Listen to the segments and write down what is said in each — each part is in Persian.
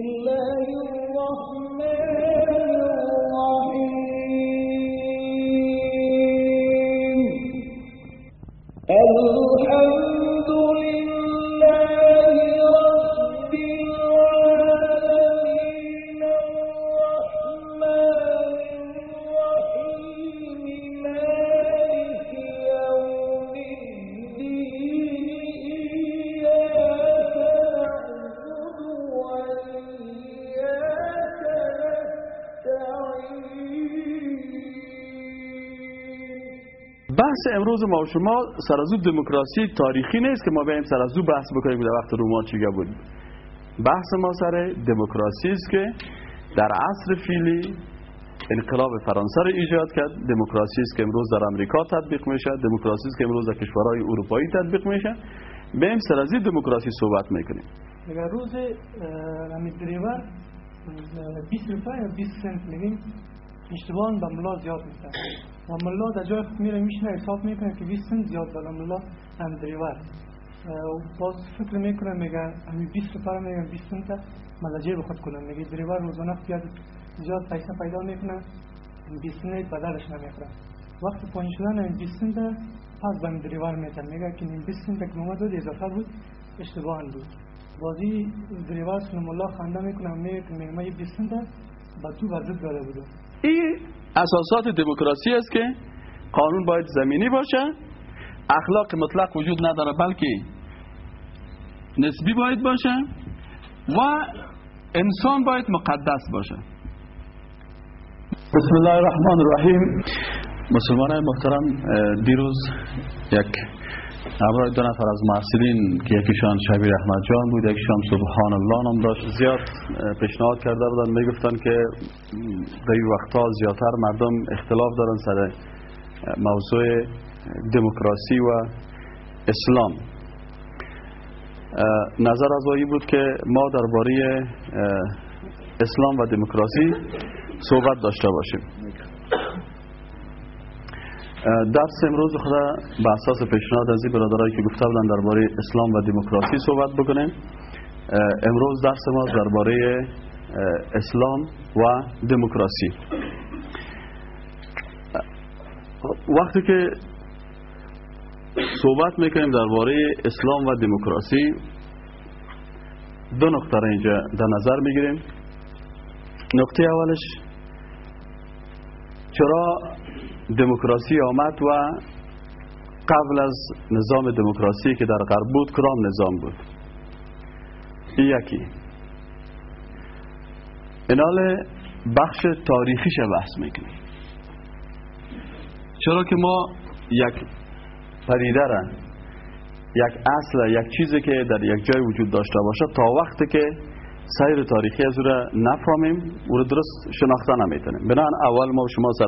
الله الرحمن. ما و شما سر از او دموکراسی تاریخی نیست که ما بیایم سر از او بحث بکنیم در وقت رومان چیگه بود بحث ما سر دموکراسی است که در عصر فیلی انقلاب فرانسه رو ایجاد کرد. دموکراسی است که امروز در امریکا تطبیق میشه دموکراسی است که امروز در کشورهای اروپایی تطبیق میشه بیایم سر از این دموکراسی صحبت می‌کنیم. اگر روز دریور 20 روپه یا 20 سنت میدیم اشتباهان به ملا زیاد میستن ملا در جای میره میشنه حساب می‌کنه که 20 سنت زیاد بالا ملا هم دریور باز فکر می‌کنه میگه همین 20 روپه رو میگه 20 سنت من در جیب خود کنم میگه دریور روزانه زیاد زیاد پیسه پیدا می‌کنه 20 سنت بدلش نمی‌خوره وقتی پایین شدن 20 سنت پس به دریور میتن میگه که این 20 سنت که ما داد اضافه بود اشتباه بود بازی دریور سن ملا خنده می‌کنه میگه میگه من 20 سنت به تو ضد داده بودم این اساسات دموکراسی است که قانون باید زمینی باشه. اخلاق مطلق وجود نداره بلکه نسبی باید باشه و انسان باید مقدس باشه. بسم الله الرحمن الرحیم. مسلمان محترم دیروز یک همراه دو نفر از محصلین که یکیشان شبیر احمد جان بود یکیشان سبحان الله نام داشت. زیاد پیشنهاد کرده بودن. می‌گفتن که در این وقتا زیادتر مردم اختلاف دارن سر موضوع دموکراسی و اسلام. نظر از آیی بود که ما درباره اسلام و دموکراسی صحبت داشته باشیم. درس امروز خدا به اساس پیشنهاد از این برادرایی که گفته بودن درباره اسلام و دموکراسی صحبت بکنیم. امروز درس ما درباره اسلام و دموکراسی. وقتی که صحبت می‌کنیم درباره اسلام و دموکراسی دو نقطه را اینجا در نظر می‌گیریم. نقطه اولش چرا دموکراسی آمد و قبل از نظام دموکراسی که در غرب بود کدام نظام بود؟ یکی. اینال بخش تاریخیش بحث می‌کنیم. چرا که ما یک پدیده را یک اصل یک چیزی که در یک جای وجود داشته باشه تا وقتی که سیر تاریخی از او را نفهمیم او را درست شناخته نمی‌تونیم. بنابراین اول ما شما سر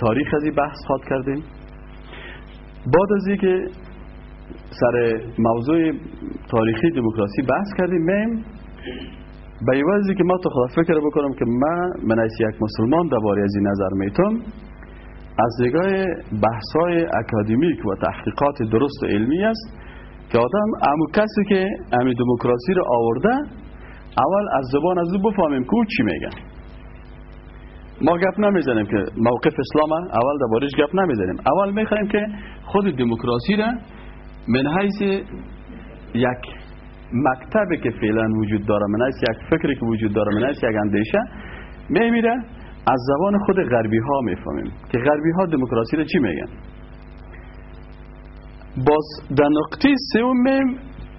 تاریخ از این بحث خواد کردیم. بعد از که سر موضوع تاریخی دموکراسی بحث کردیم میم به عوضی که ما تو خدا فکر بکنم که من من یک مسلمان درباره از این نظر می‌تونم از نگاه بحثای اکادمیک و تحقیقات درست و علمی است که آدم امو کسی که امی دموکراسی رو آورده اول از زبان از او بفهمیم که او چی میگه. ما گپ نمی‌زنیم که موقف اسلام اول دربارش گپ نمی‌زنیم. اول می‌خوایم که خود دموکراسی را من حیث یک مکتبی که فعلا وجود داره من حیث یک فکری که وجود داره من حیث یک اندیشه میمیره از زبان خود غربی ها می‌فهمیم. که غربی ها دموکراسی را چی میگن؟ باز در نقطه سوم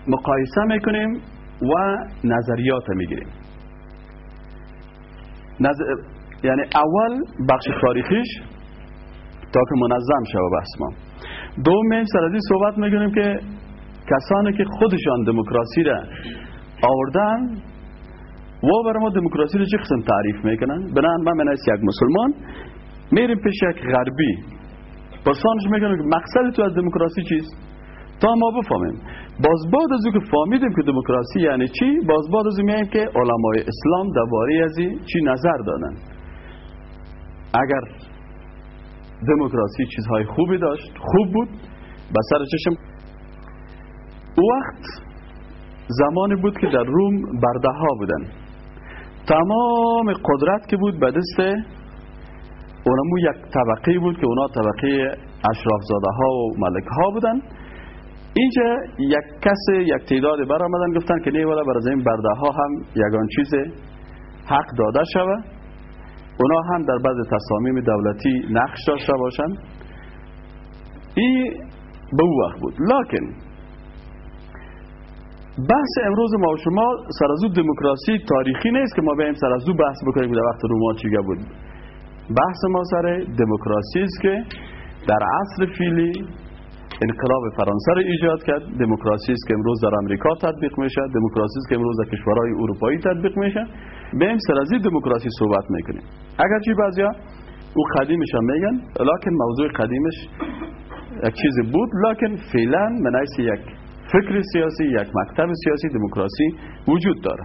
مقایسه می‌کنیم و نظریات می‌گیریم. نظر... یعنی اول بخش تاریخیش تا که منظم شود بحث ما. دوم سر از این صحبت می‌کنیم که کسانی که خودشان دموکراسی را آوردن و برای ما دموکراسی رو چه قسم تعریف می‌کنن؟ بنان من من یک مسلمان. میریم پیش یک غربی. پرسانش می‌کنم که مقصد تو از دموکراسی چیست؟ تا ما بفهمیم. باز بعد از که فهمیدیم که دموکراسی یعنی چی باز بعد از میگیم که علمای اسلام درباره از چی نظر دادن. اگر دموکراسی چیزهای خوبی داشت خوب بود به سر چشم وقت زمانی بود که در روم برده ها بودن. تمام قدرت که بود به دست اونمو یک طبقه بود که اونا طبقه اشراف زاده ها و ملک ها بودن. اینجا یک کس یک تعداد بر آمدن گفتن که نه برای این برده ها هم یگان چیز حق داده شوه. اونا هم در بعض تصامیم دولتی نقش داشته باشند. این به او وقت بود. لکن بحث امروز ما و شما سرازو دموکراسی تاریخی نیست که ما بیم سرازو بحث بکنیم در وقت روما چیگه بود بحث ما سر دموکراسی است که در عصر فیلی انقلاب فرانسه رو ایجاد کرد. دموکراسی است که امروز در امریکا تطبیق میشه. دموکراسی است که امروز در کشورهای اروپایی تطبیق میشه. بیم سرازی دموکراسی صحبت می‌کنیم. اگرچه بعضیا او قدیمش هم میگن لکن موضوع قدیمش یک چیز بود. لکن فعلا من یک فکر سیاسی یک مکتب سیاسی دموکراسی وجود داره.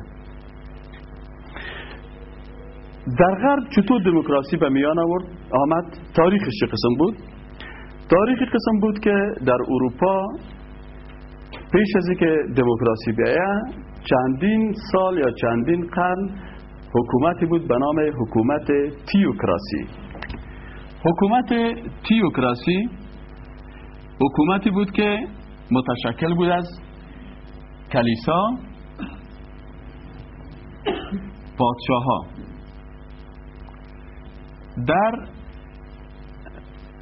در غرب چطور دموکراسی به میان آورد؟ آمد تاریخش چه قسم بود؟ تاریخ قسم بود که در اروپا پیش از که دموکراسی بیایه چندین سال یا چندین قرن حکومتی بود به نام حکومت تیوکراسی. حکومت تیوکراسی حکومتی بود که متشکل بود از کلیسا پادشاه ها در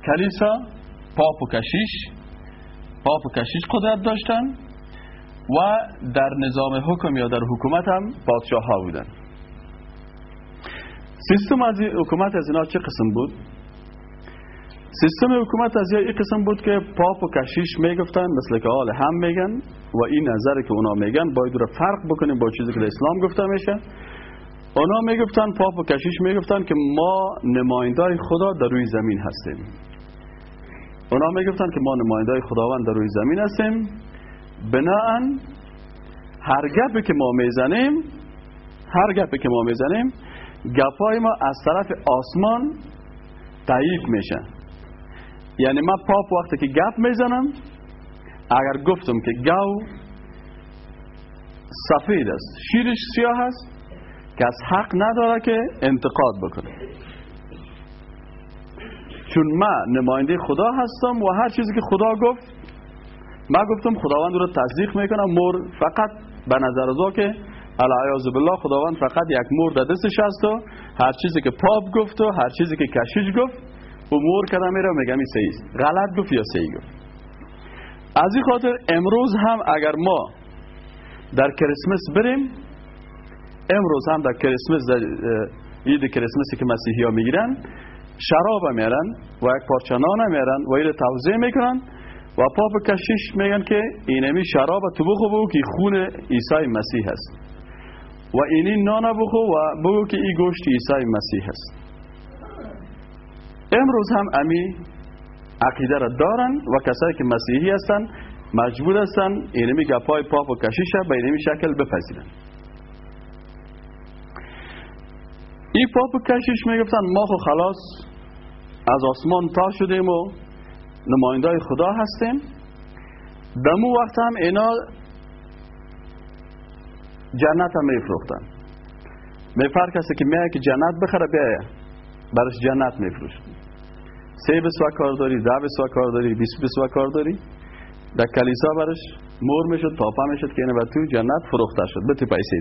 کلیسا پاپ و کشیش پاپ و کشیش قدرت داشتن و در نظام حکم یا در حکومت هم پادشاه ها بودن. سیستم از حکومت از اینا چه قسم بود؟ سیستم حکومت از این قسم بود که پاپ و کشیش می‌گفتن مثل که حال هم میگن و این نظر که اونا میگن باید رو فرق بکنیم با چیزی که اسلام گفته میشه. اونا می‌گفتن پاپ و کشیش می‌گفتن که ما نمایندای خدا در روی زمین هستیم. اونا می‌گفتن که ما نمایندای خداوند در روی زمین هستیم. بناهن هر گپی که ما می‌زنیم هر گپی که ما می‌زنیم گپای ما از طرف آسمان تایید میشه. یعنی من پاپ وقتی که گپ می‌زنم اگر گفتم که گاو سفید است شیرش سیاه است کس حق نداره که انتقاد بکنه. چون من نماینده خدا هستم و هر چیزی که خدا گفت من گفتم خداوند رو تصدیق می‌کنم مور فقط به نظر از که العیاذ بالله خداوند فقط یک مور در دستش هست و هر چیزی که پاپ گفت و هر چیزی که کشیش گفت و مور کردم میره میگم این غلط گفت یا صحیح گفت. از این خاطر امروز هم اگر ما در کریسمس بریم امروز هم در کریسمس در عید کریسمسی که مسیحی ها می‌گیرن شراب میرن و یک پارچه نان میرن و ایره توضیح می‌کنن و پاپ کشیش میگن که اینمی شراب تو بخو بگو که خون عیسی مسیح هست. و اینی نان بخو و بگو که این گوشت عیسی مسیح هست. امروز هم امی عقیده را دارن و کسایی که مسیحی هستن مجبور هستن اینمی گپای پاپ و کشیش به اینمی شکل بپذیرن. این پاپ و کشیش می‌گفتن ما خو خلاص از آسمان تا شدیم و نمایندای خدا هستیم. دمو وقت هم اینا جنت هم میفروختن. میفر کسی که میگه که جنت بخره بیایه برش جنت میفروش سه بسوا کار داری ده بسوا کار داری بیس کار داری. در کلیسا برش مور می‌شد تاپا می‌شد که اینه تو جنت فروخته شد. به تو پیسه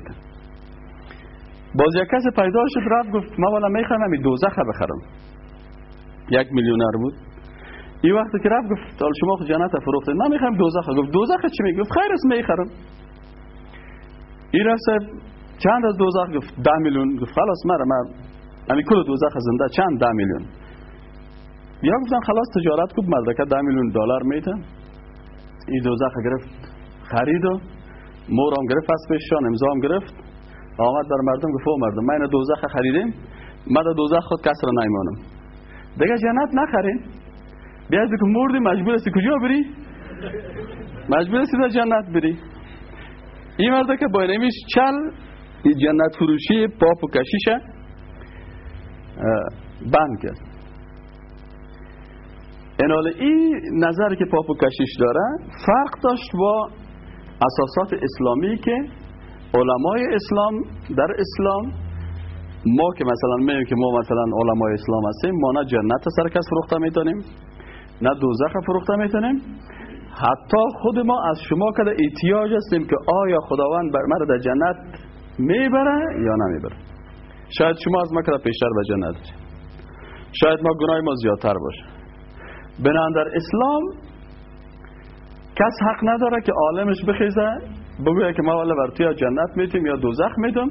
باز یک کس پیدا شد رفت گفت ما والا می‌خوام همین دوزخ بخرم. یک میلیونر بود. این وقتی که رفت گفت حال شما خود جنت فروخته. من می‌خوام دوزخ گفت دوزخ چی میگه گفت خیر است می‌خرم. این رفت چند از دوزخ؟ گفت ده میلیون. گفت خلاص مرا من همین کل دوزخ زنده چند؟ ده میلیون. یا گفتن خلاص تجارت کن مزدکت ده میلیون دلار میتن این دوزخ گرفت خرید و مورم گرفت از پیششان امضام گرفت. آمد بر مردم گفت مردم من دوزخ خریدیم. من در دوزخ خود کس را نیمانم دیگه جنت نخرین. بیاید که مردی مجبور هستی. کجا بری؟ مجبور هستی در جنت بری. این مرده که با نمیش چل جنت فروشی پاپ و کشیشه بند کرد. انال این نظر که پاپ و کشیش داره فرق داشت با اساسات اسلامی که علمای اسلام در اسلام ما که مثلا میگیم که ما مثلا علمای اسلام هستیم ما نه جنت سر کس فروخته می‌تونیم نه دوزخ فروخته می‌تونیم حتی خود ما از شما کده احتیاج هستیم که آیا خداوند بر مرا در جنت می‌بره یا نمی‌بره. شاید شما از ما کده پیشتر به جنت. شاید ما گناه ما زیادتر باشه. بنان در اسلام کس حق نداره که عالمش بخیزه بگویه که ما والا بر توی جنت میتیم یا دوزخ میتیم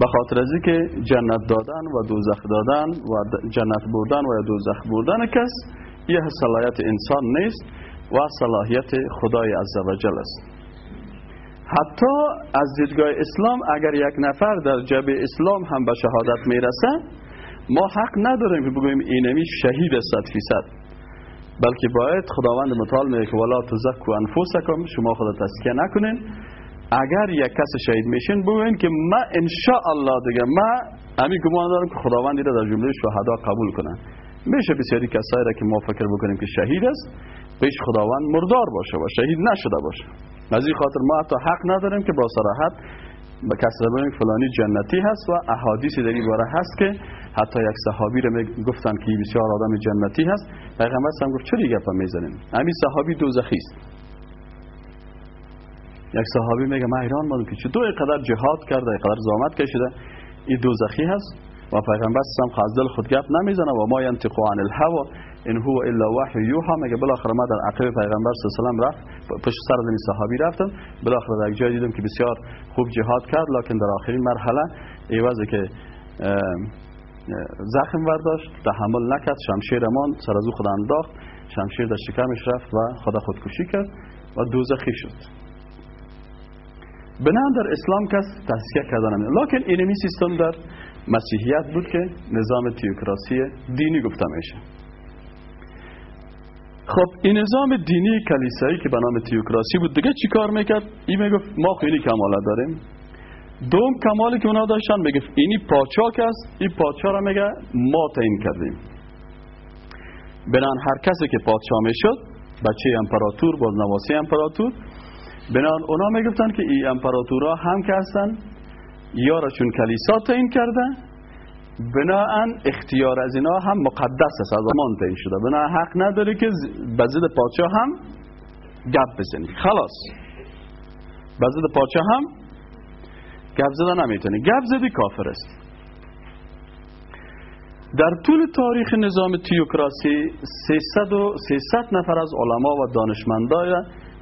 به خاطر از که جنت دادن و دوزخ دادن و جنت بردن و دوزخ بردن کس یه صلاحیت انسان نیست و صلاحیت خدای عزوجل است. حتی از دیدگاه اسلام اگر یک نفر در جبه اسلام هم به شهادت می‌رسه ما حق نداریم که بگوییم اینمی شهید صد فیصد. بلکه باید خداوند متعال میگه که ولا تزکو انفسکم شما خدا تزکیه نکنین. اگر یک کس شهید میشین بگوین که ما ان الله دیگه ما همین گمان دارم که خداوند را در جمله شهدا قبول کنه. میشه بسیاری کسایی را که ما فکر بکنیم که شهید است پیش خداوند مردار باشه و شهید نشده باشه. از این خاطر ما حتی حق نداریم که با صراحت به کسی بگیم فلانی جنتی هست و احادیثی در این باره هست که حتی یک صحابی رو گفتن که بسیار آدم جنتی هست. پیغمبر هم گفت چرا گپ می‌زنیم؟ همین صحابی دوزخی است. یک صحابی میگه من ایران مادم که چطور اینقدر جهاد کرده اینقدر زحمت کشیده. این دوزخی هست و پیغمبر هم از دل خود گپ نمی‌زنه و ما ینطق عن الهوا ان هو الا وحی یوحى میگه بالاخره ما در عقب پیغمبر صلی الله علیه رفت پشت سر این صحابی رفتم بالاخره در جای دیدم که بسیار خوب جهاد کرد لکن در آخرین مرحله ایوازی که زخم برداشت تحمل نکرد. شمشیر مان سر از او خود انداخت. شمشیر در شکمش رفت و خدا خودکشی کرد و دوزخی شد. بنام در اسلام کس تحصیه کردن لکن اینمی سیستم در مسیحیت بود که نظام تیوکراسی دینی گفته میشه. خب این نظام دینی کلیسایی که به نام تیوکراسی بود دیگه چی کار می‌کرد؟ این می‌گفت ما خیلی کماله داریم. دوم کمالی که اونا داشتن می‌گفت اینی پاچاک است این پادشاه را میگه ما تعیین کردیم. بنان هر کسی که پادشاه می‌شد بچه امپراتور باز نواسی امپراتور بنان اونا می‌گفتن که این امپراتورها هم که هستن چون کلیسا تعیین کرده بناهن اختیار از اینا هم مقدس است از زمان تعیین شده. بنا حق نداره که به ضد پادشاه هم گپ بزنی. خلاص. به ضد پادشاه هم گپ زدن نمی‌تونی گپ زدی کافر است. در طول تاریخ نظام تیوکراسی 300 و 300 نفر از علما و دانشمندای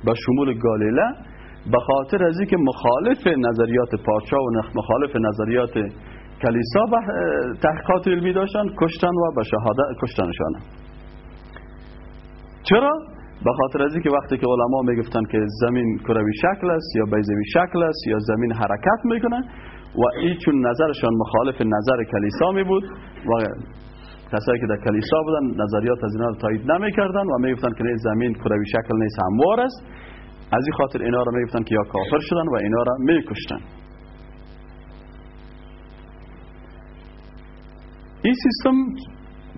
به شمول گالیله به خاطر از اینکه مخالف نظریات پادشاه و مخالف نظریات کلیسا به تحقیقات علمی داشتن کشتن و به شهادت کشتنشان. چرا؟ به خاطر از اینکه وقتی که علما می‌گفتن که زمین کروی شکل است یا بیضوی شکل است یا زمین حرکت می‌کنه و این چون نظرشان مخالف نظر کلیسا می بود و کسایی که در کلیسا بودن نظریات از اینا رو تایید نمی‌کردن و می‌گفتن که زمین کروی شکل نیست هموار است. از این خاطر اینا رو می‌گفتن که یا کافر شدن و اینا رو میکشتن. این سیستم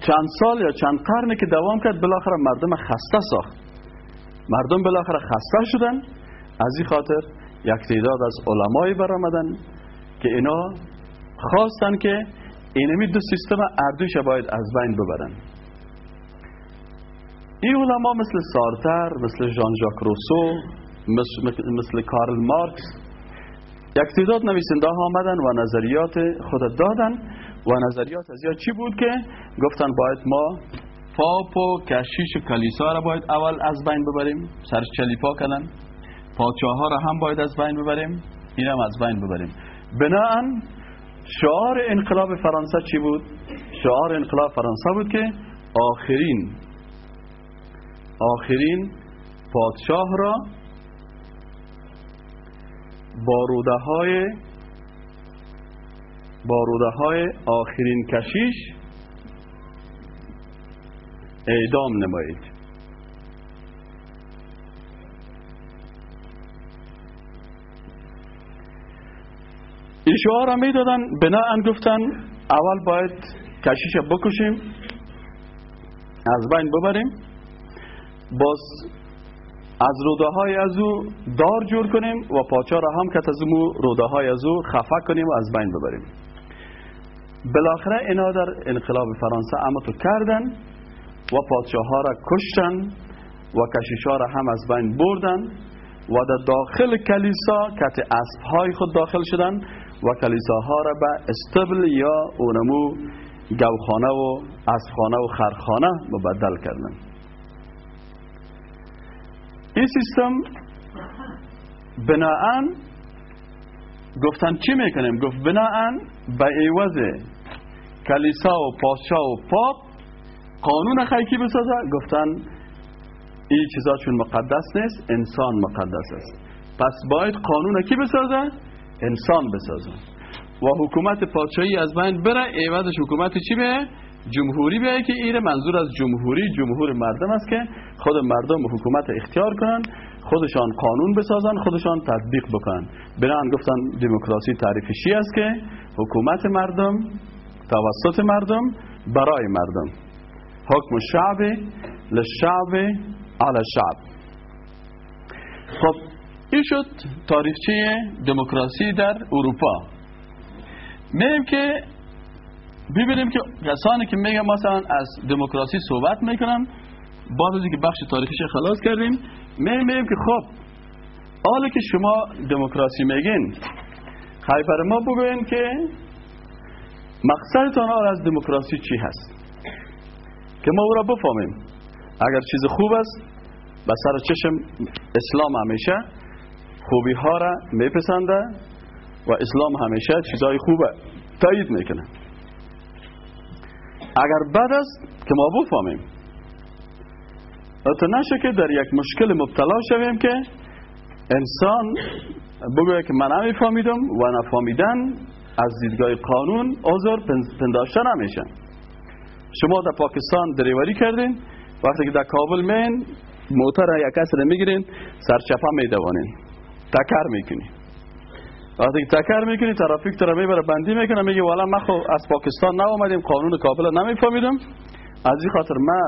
چند سال یا چند قرنه که دوام کرد بالاخره مردم خسته ساخت. مردم بالاخره خسته شدن. از این خاطر یک تعداد از علمایی برآمدن که اینا خواستن که اینمی دو سیستم اردوش باید از بین ببرن. این علما مثل سارتر مثل ژان ژاک روسو مثل, کارل مارکس یک تعداد نویسنده ها آمدن و نظریات خود دادن و نظریات از یا چی بود که گفتن باید ما پاپ و کشیش و کلیسا را باید اول از بین ببریم سرش چلیپا کنن پادشاه ها را هم باید از بین ببریم این هم از بین ببریم. بناهن شعار انقلاب فرانسه چی بود؟ شعار انقلاب فرانسه بود که آخرین آخرین پادشاه را باروده های باروده های آخرین کشیش اعدام نمایید این شعار را می‌دادن بناهن گفتن اول باید کشیش بکشیم از بین ببریم. باز از روده های از او دار جور کنیم و پاچا را هم که از مو روده های از او خفه کنیم و از بین ببریم. بالاخره اینا در انقلاب فرانسه اما تو کردن و پادشاه ها را کشتن و کشیش ها را هم از بین بردن و در داخل کلیسا کت اسب های خود داخل شدن. و کلیسا ها را به استبل یا اونمو گوخانه و اسبخانه و خرخانه مبدل کردن این سیستم بناهن گفتن چی می‌کنیم؟ گفت بناهن به عوض کلیسا و پادشاه و پاپ قانون خیکی بسازه. گفتن این چیزا چون مقدس نیست انسان مقدس است. پس باید قانون کی بسازه؟ انسان بسازه و حکومت پادشاهی از بین بره عوضش حکومت چی به جمهوری به که ایره. منظور از جمهوری جمهور مردم است که خود مردم حکومت اختیار کنن خودشان قانون بسازن خودشان تطبیق بکنن. بران گفتن دموکراسی تعریفشی است که حکومت مردم توسط مردم برای مردم. حکم شعب لشعب علی شعب. خب این شد. تاریخچه دموکراسی در اروپا. میگیم که ببینیم که کسانی که میگن مثلا از دموکراسی صحبت می‌کنن بعد از اینکه بخش تاریخیش خلاص کردیم میگیم که خب حالا که شما دموکراسی میگین خیلی ما بگوین که مقصدتان از دموکراسی چی هست؟ که ما او را بفهمیم. اگر چیز خوب است به سر چشم اسلام همیشه خوبی ها را میپسنده و اسلام همیشه چیزای خوبه تایید می‌کنه. اگر بد است که ما بفهمیم تو نشه که در یک مشکل مبتلا شویم که انسان بگوید که من نمیفهمیدم و نفهمیدن از دیدگاه قانون آزار پنداشته نمیشه. شما در پاکستان دریوری کردین وقتی که در کابل مین موتر یک کس رو می‌گیرین سرچپا میدوانین. تکر می‌کنی. وقتی که تکر می‌کنی ترافیک تو رو می‌بره بندی می‌کنه میگه والا من خو از پاکستان نامدیم قانون کابل نمیفهمیدم. از این خاطر ما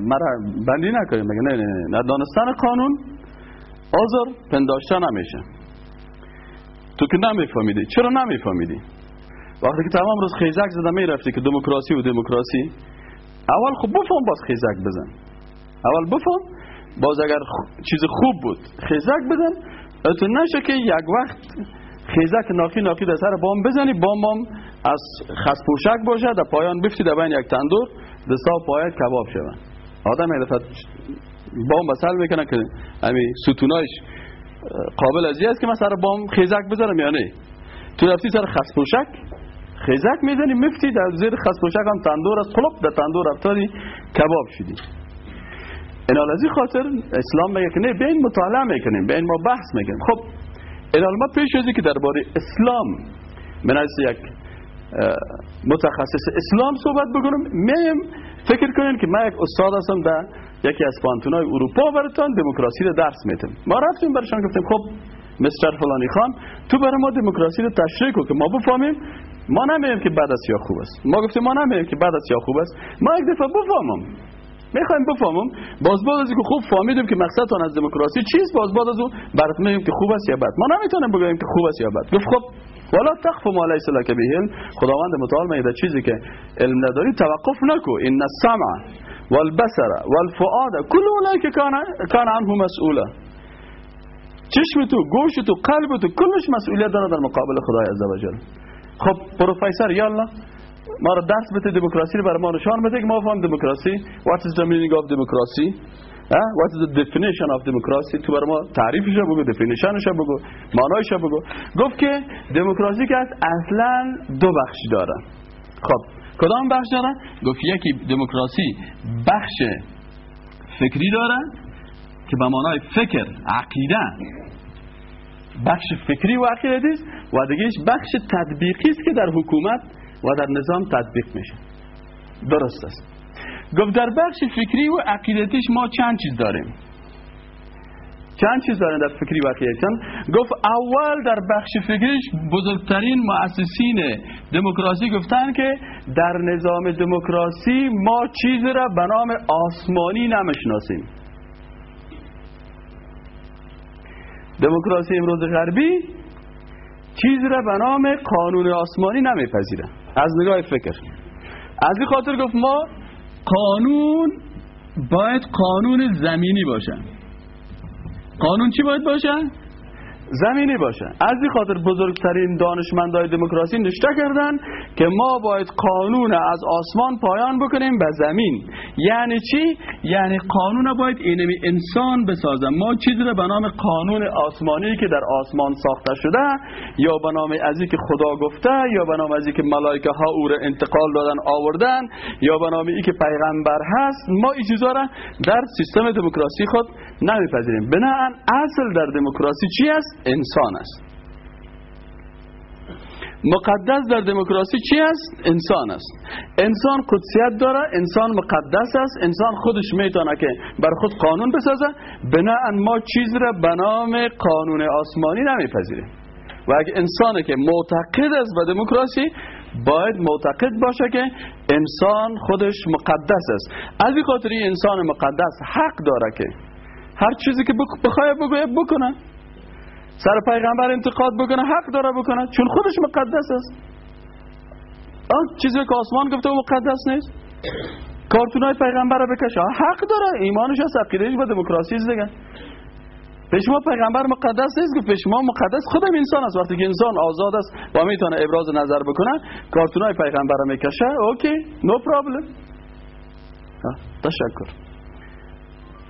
مرا بندی نکنیم. میگه نه نه نه دانستن قانون آزار پنداشته نمیشه. تو که نمیفهمیدی. چرا نمیفهمیدی؟ وقتی که تمام روز خیزک زده می‌رفتی که دموکراسی و دموکراسی اول خب بفهم باز خیزک بزن. اول بفهم باز اگر چیز خوب بود خیزک بزن. تو نشه که یک وقت خیزک ناکی ناکی در سر بام بزنی. بام بام از خسپوشک باشه در پایان بفتی در بین یک تندور دستا پایت کباب شون آدم دفعه بام بسل می‌کنه که همین ستونایش قابل ازی است که من سر بام خیزک بذارم یا نه. تو رفتی سر خسپوشک خیزک می‌زنی مفتی در زیر خسپوشک هم تندور است. خلق در تندور افتادی کباب شدی. از خاطر اسلام میگه که نه بین مطالعه می‌کنیم بین ما بحث می‌کنیم. خب اینال ما پیش ازی که درباره اسلام من از یک متخصص اسلام صحبت بکنم میم فکر کنین که من یک استاد هستم در یکی از پانتونای اروپا براتون دموکراسی رو درس میتم ما رفتیم برشان گفتیم خب مستر فلانی خان تو برای ما دموکراسی رو تشریح کن که ما بفهمیم. ما نمیگیم که بعد از یا خوب است. ما گفتیم ما نمیگیم که بعد از یا خوب است. ما یک دفعه بفهمم. می‌خوایم بفهمم. باز بعد از که خوب فهمیدیم که مقصدتون از دموکراسی چیست باز بعد از اون برات میگیم که خوب است یا بد. ما نمی‌تونیم بگیم که خوب است یا بد. گفت خب ولا تخف ما ليس لك به خداوند متعال میگه چیزی که علم نداری توقف نکو. ان السمع والبصر والفؤاد كل اولئك كان كان عنه مسئولا. چشم تو گوش تو قلب تو کلش مسئولیت داره در مقابل خدای عزوجل خب پروفسور یالا ما رو درس بده دموکراسی رو برای ما نشان بده که ما فهم دموکراسی. What is the meaning of democracy? what is the definition of democracy? تو برای ما تعریفش رو بگو definitionش رو بگو معنایش رو بگو. گفت که دموکراسی که اصلا دو بخش داره. خب کدام بخش داره؟ گفت یکی دموکراسی بخش فکری داره که به معنای فکر عقیده. بخش فکری و عقیده است و دیگهش بخش تطبیقی است که در حکومت و در نظام تطبیق میشه. درست است گفت در بخش فکری و عقیدتیش ما چند چیز داریم؟ چند چیز داریم در فکری و عقیدتیشان؟ گفت اول در بخش فکریش بزرگترین مؤسسین دموکراسی گفتن که در نظام دموکراسی ما چیزی را به نام آسمانی نمی‌شناسیم. دموکراسی امروز غربی چیزی را به نام قانون آسمانی نمیپذیره از نگاه فکر از این خاطر گفت ما قانون باید قانون زمینی باشه قانون چی باید باشه؟ زمینی باشه. از این خاطر بزرگترین دانشمندای دموکراسی نشته کردن که ما باید قانون از آسمان پایان بکنیم به زمین. یعنی چی؟ یعنی قانون باید اینمی انسان بسازه. ما چیزی رو به نام قانون آسمانی که در آسمان ساخته شده یا به نام از که خدا گفته یا به نام از که ملائکه ها او را انتقال دادن آوردن یا به نام ای که پیغمبر هست ما این چیزا را در سیستم دموکراسی خود نمیپذیریم. بنابراین اصل در دموکراسی چی است؟ انسان است. مقدس در دموکراسی چی است؟ انسان است. انسان قدسیت داره انسان مقدس است انسان خودش می‌تونه که بر خود قانون بسازه بناهن ما چیز را به نام قانون آسمانی نمیپذیریم. و اگه انسانی که معتقد است به دموکراسی باید معتقد باشه که انسان خودش مقدس است. از این خاطر انسان مقدس حق داره که هر چیزی که بخواه بگوید بکنه. سر پیغمبر انتقاد بکنه حق داره بکنه چون خودش مقدس است. آن چیزی که آسمان گفته و مقدس نیست. کارتونای پیغمبر رو بکشه. حق داره. ایمانش هست عقیدهش با دموکراسی دیگه. پیشما پیغمبر مقدس نیست که پیشما مقدس خودم انسان است. وقتی که انسان آزاد است و می‌تونه ابراز نظر بکنه کارتونای پیغمبر رو می‌کشه. اوکی نو پرابلم تشکر.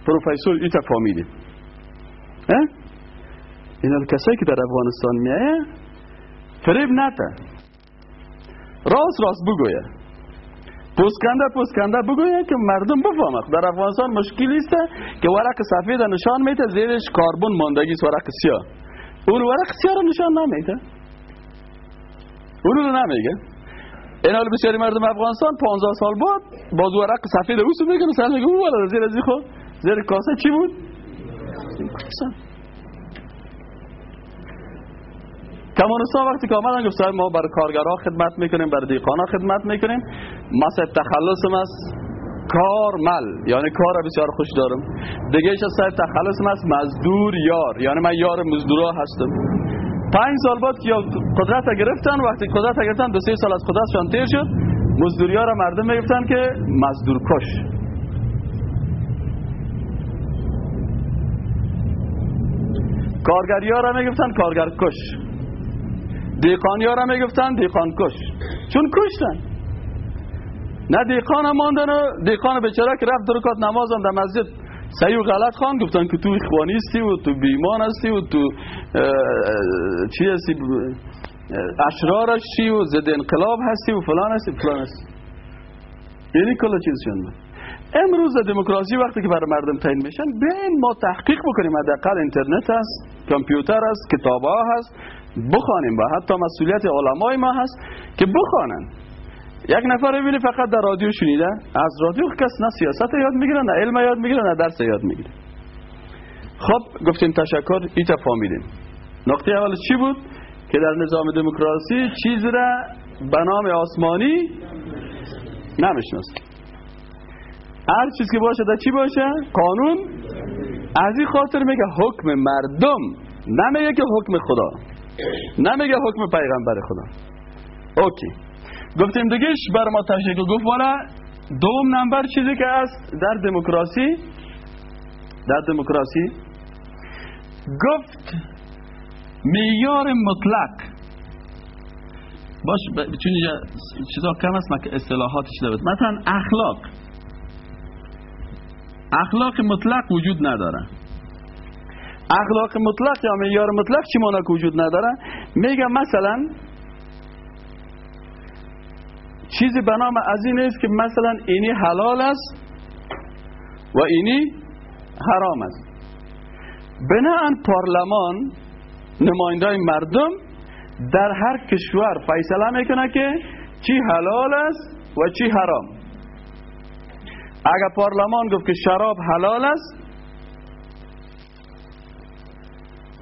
پروفسور ایتا فامیلی. اینا کسایی که در افغانستان میایه فریب نته راست راست بگویه. پوسکنده پوسکنده بگویه که مردم بفهمه. در افغانستان مشکلی است که ورق سفید نشان میده زیرش کاربن ماندگی ورق سیاه. اون ورق سیاه رو نشان نمیده. اون رو نمیگه. این حال بسیاری مردم افغانستان 15 سال بعد باز ورق سفید اوسو میگن سر میگه او زیر از خود زیر کاسه چی بود؟ کمونستان وقتی که آمدن گفت ما بر کارگرها خدمت می‌کنیم بر دیقانا خدمت می‌کنیم. صاحب تخلصم است کارمل یعنی کار بسیار خوش دارم. دیگه ایش صاحب تخلصم است مزدور یار یعنی من یار مزدورا هستم. پنج سال بعد که قدرت گرفتن وقتی قدرت گرفتن دو سه سال از قدرتشان تیر شد. مزدوری ها را مردم می‌گفتن که مزدور کش. کارگری ها را می‌گفتن کارگر کش. دیقانی را می‌گفتن دیقان کش. چون کشتن. نه دیقان هم ماندن و دیقان بچاره که رفت درکات نماز هم در مسجد. سعی و غلط خان گفتن که تو اخوانی هستی و تو بیمان هستی و تو چی هستی؟ اشرار هستی و زد انقلاب هستی و فلان هستی فلان هستی. یعنی کل چیز شد. امروز دموکراسی وقتی که برای مردم تعیین میشن بیاین ما تحقیق بکنیم. حداقل اینترنت هست کامپیوتر هست کتاب ها هست. بخوانیم و حتی مسئولیت علمای ما هست که بخوانن. یک نفر ببینی فقط در رادیو شنیده از رادیو کس نه سیاست یاد می‌گیره نه علم یاد می‌گیره نه درس یاد می‌گیره. خب گفتیم تشکر ایتا فهمیدیم نقطه اول چی بود؟ که در نظام دموکراسی چیز را به نام آسمانی نمی‌شناسیم هر چیز که باشه در چی باشه؟ قانون. از این خاطر میگه حکم مردم. نمیگه که حکم خدا. نمیگه حکم پیغمبر خدا. اوکی. گفتیم دیگهش بر ما تشکر گفت والا دوم نمبر چیزی که است در دموکراسی در دموکراسی گفت میار مطلق. باش چون چیزا کم است که اصطلاحاتش دارد مثلا اخلاق. اخلاق مطلق وجود نداره. اخلاق مطلق یا معیار مطلق چی مانا که وجود نداره؟ میگه مثلا چیزی به نام از این است که مثلا اینی حلال است و اینی حرام است. بناهن پارلمان نماینده مردم در هر کشور فیصله می‌کنه که چی حلال است و چی حرام. اگر پارلمان گفت که شراب حلال است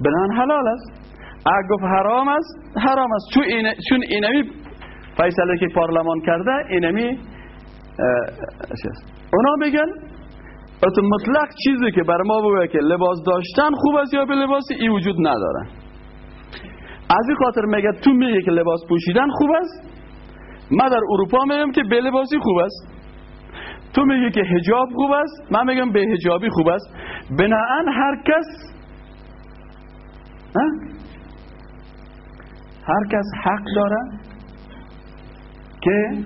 بنان حلال است. اگر گفت حرام است حرام است. چون, این چون اینمی فیصله که پارلمان کرده اینمی اونا بگن ات مطلق چیزی که بر ما بگه که لباس داشتن خوب است یا به لباسی ای وجود نداره. از این خاطر میگه تو میگه که لباس پوشیدن خوب است؟ من در اروپا میگم که به لباسی خوب است. تو میگی که حجاب خوب است؟ من میگم به حجابی خوب است. بناهن هر کس؟ هر کس حق داره که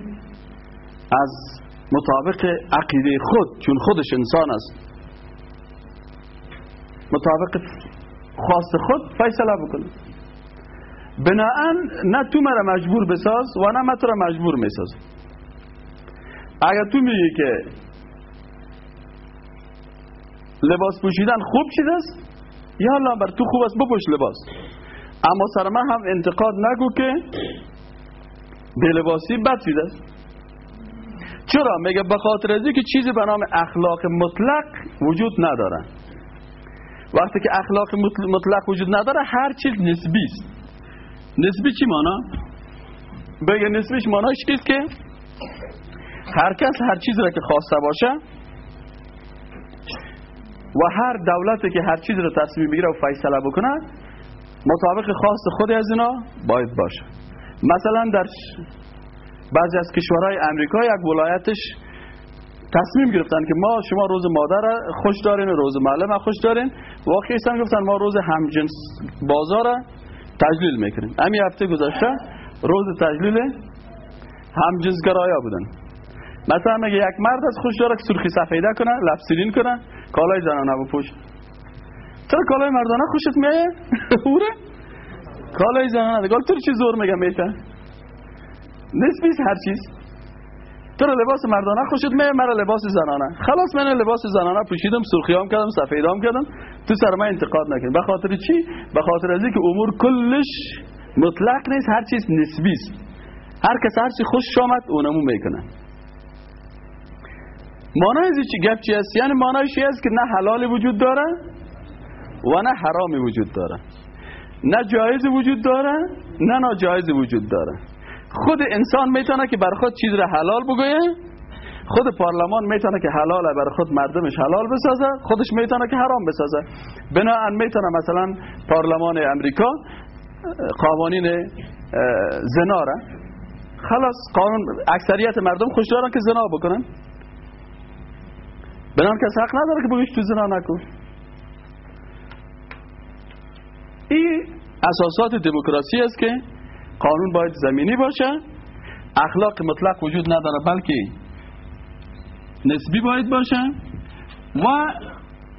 از مطابق عقیده خود چون خودش انسان است مطابق خواست خود فیصله بکنه. بناهن نه تو مرا مجبور بساز و نه من مجبور میساز اگر تو میگی که لباس پوشیدن خوب چیز است یا الله بر تو خوب است بپوش لباس. اما سر من هم انتقاد نگو که به لباسی بد چیز است. چرا؟ میگه به خاطر از که چیزی به نام اخلاق مطلق وجود نداره. وقتی که اخلاق مطلق وجود نداره هر چیز نسبی است. نسبی چی مانا؟ بگه نسبیش ماناش کیست که هر کس هر چیزی را که خواسته باشه و هر دولتی که هر چیز را تصمیم بگیره و فیصله بکنه مطابق خواست خود از اینا باید باشه. مثلا در بعضی از کشورهای امریکا یک ولایتش تصمیم گرفتن که ما شما روز مادر خوش دارین روز معلم خوش دارین. واقعی گفتن ما روز همجنس بازار تجلیل می‌کنیم. امی هفته گذاشته روز تجلیل همجنسگرایا بودن. مثلا مگه یک مرد از خوش داره که سرخی سفیده کنه لبسیرین کنه کالای زنانه بپوش چرا کالای مردانه خوشت میه؟ اوره؟ کالای زنانه گل تو چی زور میگه میشه؟ نسبیست هر چیز. تو لباس مردانه خوشت میه مرا لباس زنانه. خلاص من لباس زنانه پوشیدم سرخیام کردم سفیدام کردم. تو سر من انتقاد نکن به خاطر چی؟ به خاطر از که امور کلش مطلق نیست هر چیز نسبی است. هر کس هر چی خوش آمد اونمو می‌کنه. مانای چی گپ چی است یعنی مانایش است که نه حلال وجود داره و نه حرام وجود داره. نه جایز وجود داره نه ناجایز وجود داره. خود انسان می‌تونه که بر خود چیز را حلال بگویه خود پارلمان می‌تونه که حلال بر خود مردمش حلال بسازه خودش می‌تونه که حرام بسازه. بناهن می‌تونه مثلا پارلمان امریکا قوانین زنا را خلاص قانون اکثریت مردم خوش دارن که زنا بکنن. بنان کس حق نداره که بگوش تو زنا نکن. این اساسات دموکراسی است که قانون باید زمینی باشه. اخلاق مطلق وجود نداره بلکه نسبی باید باشه و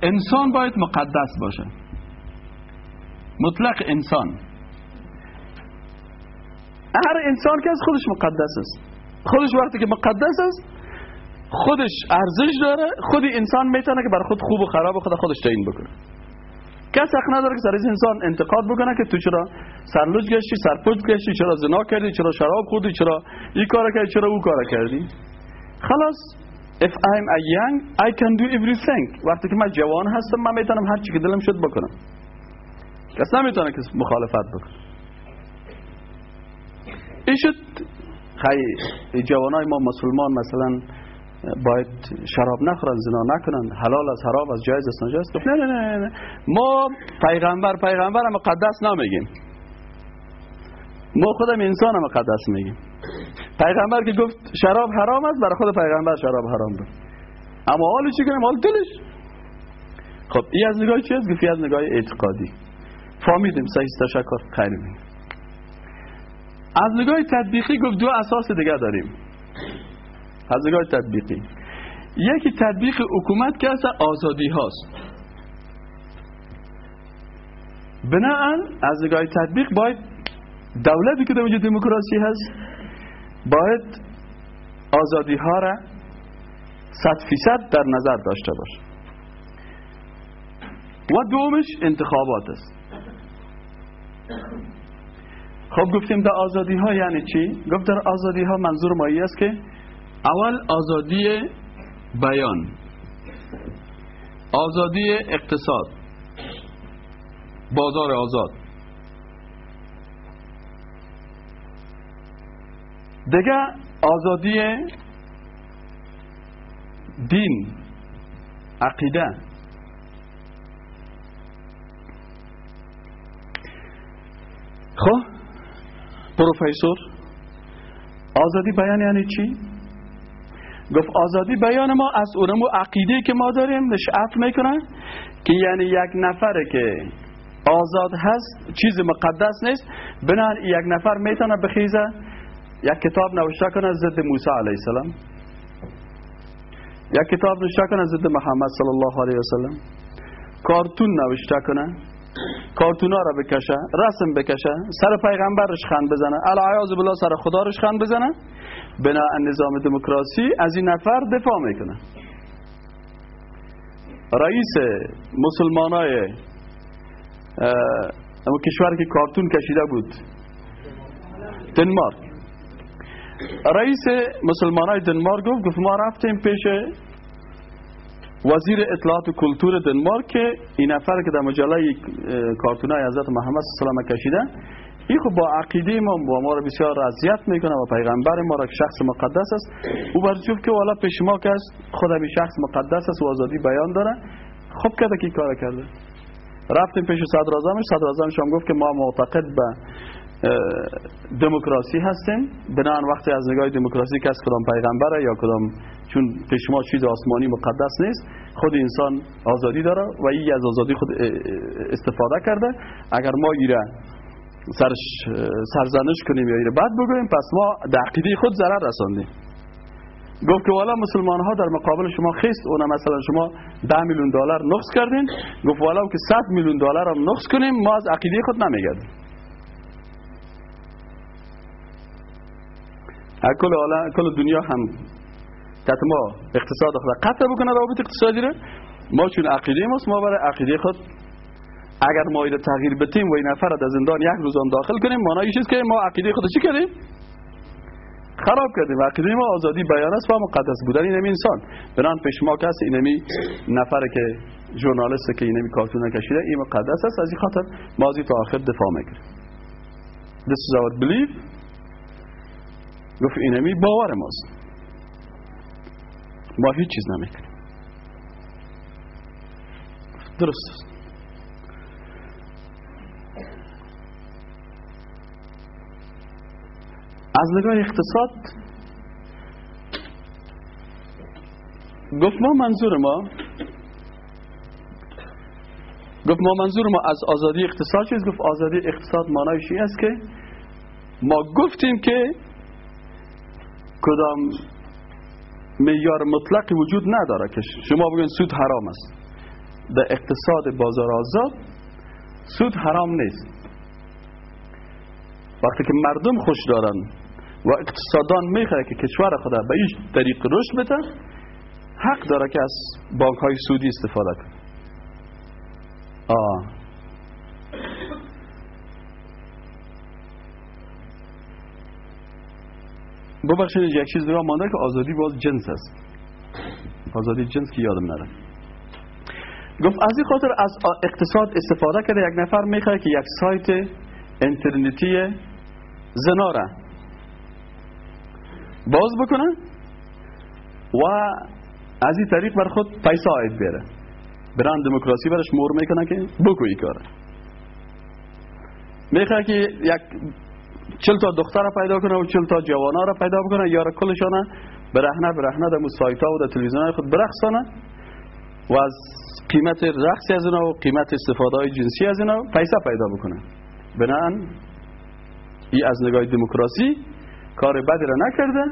انسان باید مقدس باشه. مطلق انسان. هر انسان که از خودش مقدس است. خودش وقتی که مقدس است خودش ارزش داره خود انسان می‌تونه که بر خود خوب و خراب خود خودش تعیین بکنه. کس حق نداره که سر از انسان انتقاد بکنه که تو چرا سرلوج گشتی سرپوچ گشتی چرا زنا کردی چرا شراب خوردی چرا این کار کردی چرا او کار کردی؟ خلاص if I'm a young I can do everything. وقتی که من جوان هستم من می‌تونم هر چی که دلم شد بکنم. کس نمی‌تونه که مخالفت بکنه. این شد خیلی جوانای ما مسلمان مثلا باید شراب نخورن زنا نکنن حلال از حرام از جایز است ناجایز. نه نه نه نه ما پیغمبر پیغمبر مقدس نمیگیم. ما خودم انسان مقدس میگیم. پیغمبر که گفت شراب حرام است برای خود پیغمبر شراب حرام بود. اما حالی چی کنیم؟ حال دلش. خب این از نگاه چی است گفتی از نگاه اعتقادی. فهمیدیم صحیح تشکر خیلی از نگاه تطبیقی گفت دو اساس دیگه داریم. از نگاه تطبیقی. یکی تطبیق حکومت که اصلا آزادی هاست. بناهن از نگاه تطبیق باید دولتی که در وجود دموکراسی هست باید آزادی ها را صد فیصد در نظر داشته باشه. و دومش انتخابات است. خب گفتیم در آزادی ها یعنی چی؟ گفت در آزادی ها منظور ما است که اول آزادی بیان. آزادی اقتصاد. بازار آزاد. دیگه آزادی دین عقیده. خب پروفیسور آزادی بیان یعنی چی؟ گفت آزادی بیان ما از اونمو عقیده که ما داریم نشعت می‌کنن که یعنی یک نفره که آزاد هست چیز مقدس نیست. بنان یک نفر می‌تونه بخیزه یک کتاب نوشته کنه ضد موسی علیه السلام. یک کتاب نوشته کنه ضد محمد صلی الله علیه وسلم. کارتون نوشته کنه کارتونا را بکشه رسم بکشه سر پیغمبرش خند بزنه العیاذ بالله سر خدا رش خند بزنه. بنا نظام دموکراسی از این نفر دفاع می‌کنه. رئیس مسلمانای اما کشور که کارتون کشیده بود دنمارک. رئیس مسلمانای دنمارک گفت گفت ما رفتیم پیش وزیر اطلاعات و کلتور دنمارک که این نفر که در مجله کارتونای حضرت محمد صلی الله علیه کشیده این خب با عقیده ما با ما را بسیار اذیت می‌کنه و پیغمبر ما را شخص مقدس است. او برجوب که والا پیش ما که خود همین شخص مقدس است و آزادی بیان داره. خب کرده که کار کرده. رفتیم پیش صدر اعظمش. صدر اعظمش هم گفت که ما معتقد به دموکراسی هستیم. بنان وقتی از نگاه دموکراسی کس کدام پیغمبره یا کدام چون پیش ما چیز آسمانی مقدس نیست خود انسان آزادی داره و این از آزادی خود استفاده کرده. اگر ما ایره سرش سرزنش کنیم یا ایره بد بگویم پس ما در عقیده خود ضرر رساندیم. گفت که والا مسلمان ها در مقابل شما خیست. اون مثلا شما ده میلیون دلار نقص کردین. گفت والا که 100 میلیون دلار هم نقص کنیم. ما از عقیده خود نمیگردیم. کل کل دنیا هم تحت ما اقتصاد خود قطع بکنه رابط اقتصادی رو. ما چون عقیده ماست ما برای عقیده خود اگر ما ایره تغییر بتیم و این نفر از زندان یک روزان داخل کنیم معنی چیز که ما عقیده خود چی کردیم؟ خراب کردیم. عقیده ما آزادی بیان است و مقدس بودن این انسان. بران پیش ما کس اینمی نفر که ژورنالیست که اینمی کارتون کشیده این مقدس است. از این خاطر ما از تا آخر دفاع می‌کنیم. This is our belief. گفت اینمی باور ماست. ما هیچ چیز نمی‌کنیم. درست. است از نگاه اقتصاد گفت ما منظور ما گفت ما منظور ما از آزادی اقتصاد چیز گفت آزادی اقتصاد معنایش این است که ما گفتیم که کدام معیار مطلقی وجود نداره که شما بگین سود حرام است. در اقتصاد بازار آزاد سود حرام نیست. وقتی که مردم خوش دارن و اقتصادان می‌خواه که کشور خدا به این طریق رشد بده حق داره که از بانک های سودی استفاده کنه. آه. ببخشید یک چیز دیگه مانده که آزادی باز جنس است. آزادی جنس که یادم نره. گفت از این خاطر از اقتصاد استفاده کرده یک نفر می‌خواه که یک سایت اینترنتی زنا را باز بکنه و از این طریق بر خود پیسه آید بیاره. بران دموکراسی برش مور می‌کنه که بکوی کاره. می‌خواه که یک چل تا دختر را پیدا کنه و چل تا جوانا را پیدا بکنه. یا را کلشانه برهنه برهنه در سایت ها و در تلویزیون خود برخصانه و از قیمت رقصی از اینا و قیمت استفاده های جنسی از اینا پیسه پیدا بکنه. بنان ای از نگاه دموکراسی کار بدی را نکرده.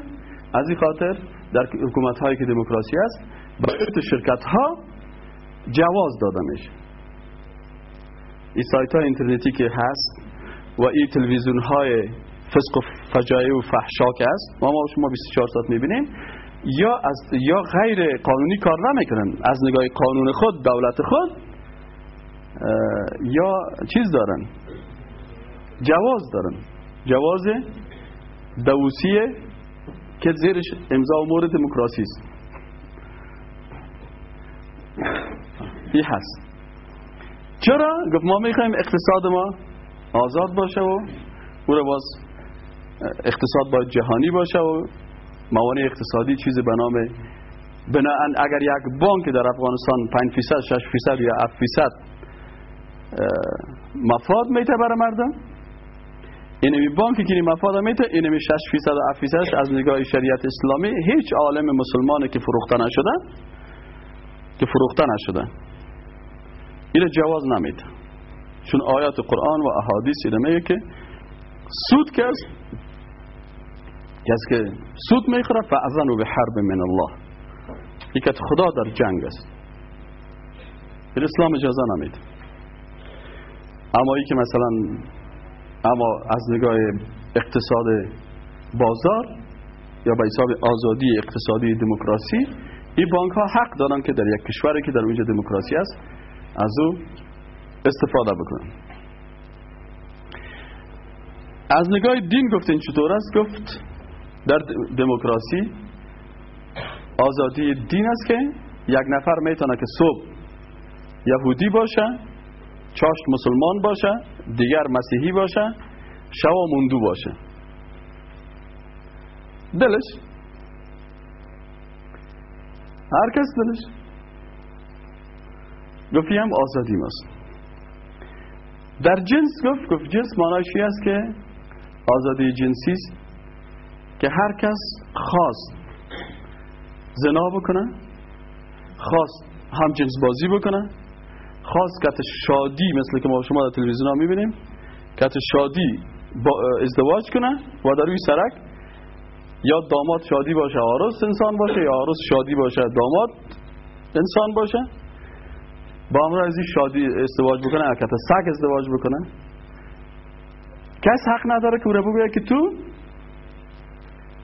از این خاطر در حکومت هایی که دموکراسی است باید شرکت ها جواز داده میشه این سایت های اینترنتی که هست و این تلویزیون های فسق و فجایع و فحشا که هست ما ما شما 24 ساعت می‌بینیم یا از یا غیر قانونی کار نمی‌کنن. از نگاه قانون خود دولت خود یا چیز دارن. جواز دارن. جواز دوسیه که زیرش امضا امور دموکراسی است. این هست. چرا؟ گفت ما می‌خوایم اقتصاد ما آزاد باشه و او باز اقتصاد باید جهانی باشه و موانع اقتصادی چیز به نام بنابراین اگر یک بانک در افغانستان 5 فیصد 6 فیصد یا 7 فیصد مفاد میته مردم؟ اینمی بانکی که مفاد اینمی 6 فیصد و 7 فیصدش از نگاه شریعت اسلامی هیچ عالم مسلمانی که فروخته نشده که فروخته نشده. این جواز نمیده. چون آیات قرآن و احادیث اینه میگه که سود کس کس که سود می‌خوره فاذن به حرب من الله. که خدا در جنگ است. این اسلام اجازه نمیده. اما ای که مثلا اما از نگاه اقتصاد بازار یا به حساب آزادی اقتصادی دموکراسی این بانک ها حق دارن که در یک کشوری که در اونجا دموکراسی است از او استفاده بکنن. از نگاه دین گفتین چطور است؟ گفت در دموکراسی آزادی دین است که یک نفر می‌تونه که صبح یهودی باشه چاشت مسلمان باشه دیگر مسیحی باشه شب مندو باشه. دلش؟ هر کس دلش. گفتی هم آزادی ماست در جنس گفت گفت جنس معنایش این است که آزادی جنسی است؟ که هر کس خواست زنا بکنه خواست هم جنس بازی بکنه خواست که شادی مثل که ما شما در تلویزیون ها می‌بینیم که شادی با ازدواج کنه و در روی سرک یا داماد شادی باشه عروس انسان باشه یا عروس شادی باشه داماد انسان باشه. با امر از شادی ازدواج بکنه که سگ ازدواج بکنه. کس حق نداره که او بگوید که تو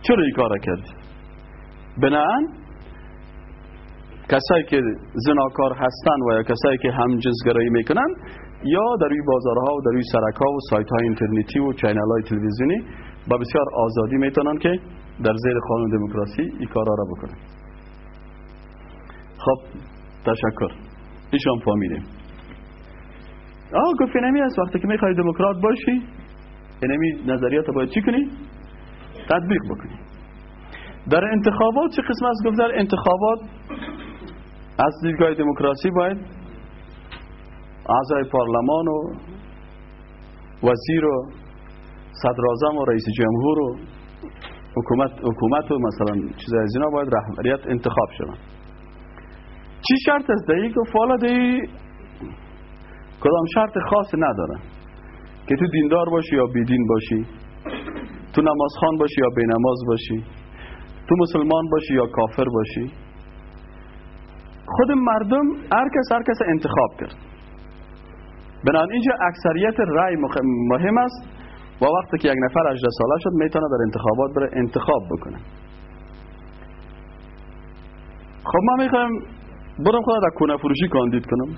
چرا این کار کردی؟ بناهن کسایی که زناکار هستن و یا کسایی که هم جنسگرایی می‌کنن یا در روی بازارها و در روی سرکها و سایت های اینترنتی و چینل های تلویزیونی با بسیار آزادی می‌تونن که در زیر قانون دموکراسی این کارا را بکنن. خب تشکر. ایشان فهمیدیم آه گفت اینمی است وقتی که می‌خوای دموکرات باشی اینمی نظریات باید چی کنی؟ تطبیق بکنی. در انتخابات چه قسم است؟ گفت در انتخابات از دیدگاه دموکراسی باید اعضای پارلمان و وزیر و صدراعظم و رئیس جمهور و حکومت حکومت و مثلا چیز از اینا باید رهبریت انتخاب شدن چی شرط است؟ دهی گفت والا دهی کدام شرط خاص نداره. که تو دیندار باشی یا بیدین باشی تو نمازخان باشی یا بینماز باشی تو مسلمان باشی یا کافر باشی. خود مردم هر کس هر کس انتخاب کرد. بنابراین اینجا اکثریت رای مهم است. و وقتی که یک نفر 18 ساله شد می‌تونه در انتخابات بره انتخاب بکنه. خب ما می‌خوایم برم خدا در کنه فروشی کاندید کنم.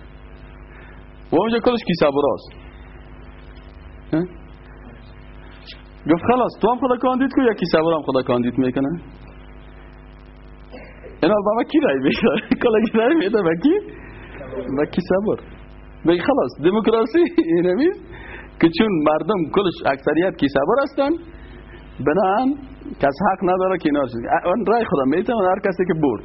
و اونجا کلش کیسه براست گفت خلاص تو هم خدا کاندید کن یا کیسه برام خدا کاندید می‌کنه؟ اینا بابا کی رای میده کلا کی رای میده با کی با کی صبر بگی خلاص دموکراسی اینمی که چون مردم کلش اکثریت کی صبر هستن بنان کس حق نداره که اینا اون رای خدا میده هر کسی که برد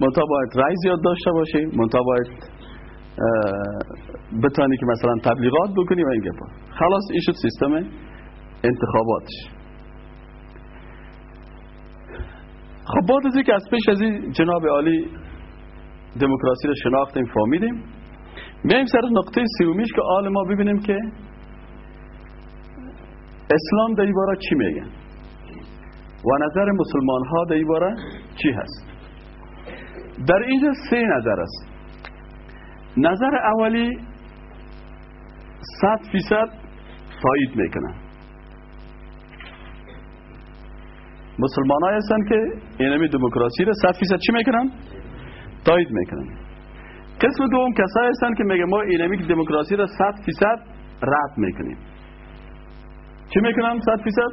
منتها باید رای زیاد داشته باشی منتها باید بتانی که مثلا تبلیغات بکنی و این گپا خلاص این شد سیستم انتخاباتش خب بعد از اینکه از پیش از این جناب عالی دموکراسی رو شناختیم فهمیدیم. میایم سر نقطه سومیش که آل ما ببینیم که اسلام در باره چی میگه؟ و نظر مسلمان ها در باره چی هست؟ در اینجا سه نظر است. نظر اولی صد فیصد تایید می‌کنن مسلمان های هستن که اینمی دموکراسی رو صد فیصد چی می‌کنن؟ تایید می‌کنن. قسم دوم کسایی هستن که میگه ما اینمی دموکراسی رو صد فیصد رد می‌کنیم. چی می‌کنن صد فیصد؟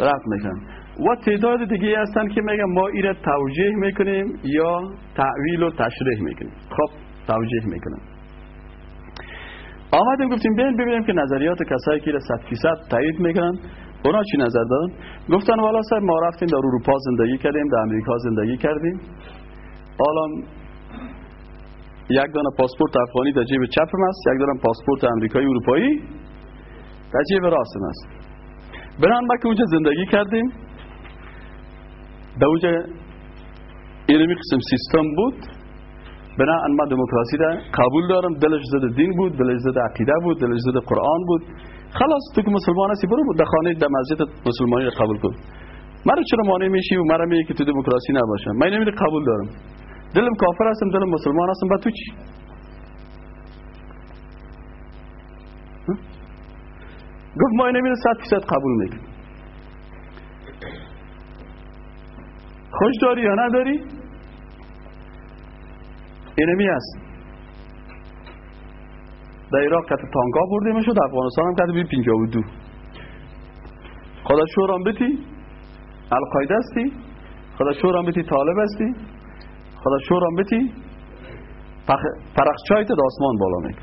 رد می‌کنن. و تعداد دیگه هستن که میگه ما این را توجیه می‌کنیم یا تعویل و تشریح می‌کنیم. خب توجیه می‌کنن. آمدیم گفتیم بین ببینیم که نظریات کسایی که صد فیصد تایید می‌کنن اونا چی نظر دارن گفتن والا سر ما رفتیم در اروپا زندگی کردیم در امریکا زندگی کردیم. حالا یک دانه پاسپورت افغانی در جیب چپم است یک دانه پاسپورت امریکایی اروپایی در جیب راستم است. بران ما که اونجا زندگی کردیم. در اونجا اینمی قسم سیستم بود. بنا ما دموکراسی را قبول دارم. دلش زده دین بود دلش زده عقیده بود دلش زده قرآن بود. خلاص تو که مسلمان هستی برو در خانه در مسجد مسلمانی را قبول کن. مرا چرا مانع میشی؟ و مرا که تو دموکراسی نباشم من اینو قبول دارم. دلم کافر هستم دلم مسلمان هستم. با تو چی؟ گفت ما اینو میره صد فیصد قبول می‌کنیم. خوش داری یا نداری؟ اینمی هست. در عراق کت تانگا برده شد افغانستان هم کت بی پینجا و دو. خدا شورام بتی. القاعده استی خدا شورام بتی طالب استی خدا شورام بتی. پرخچایت دا آسمان بالا میکن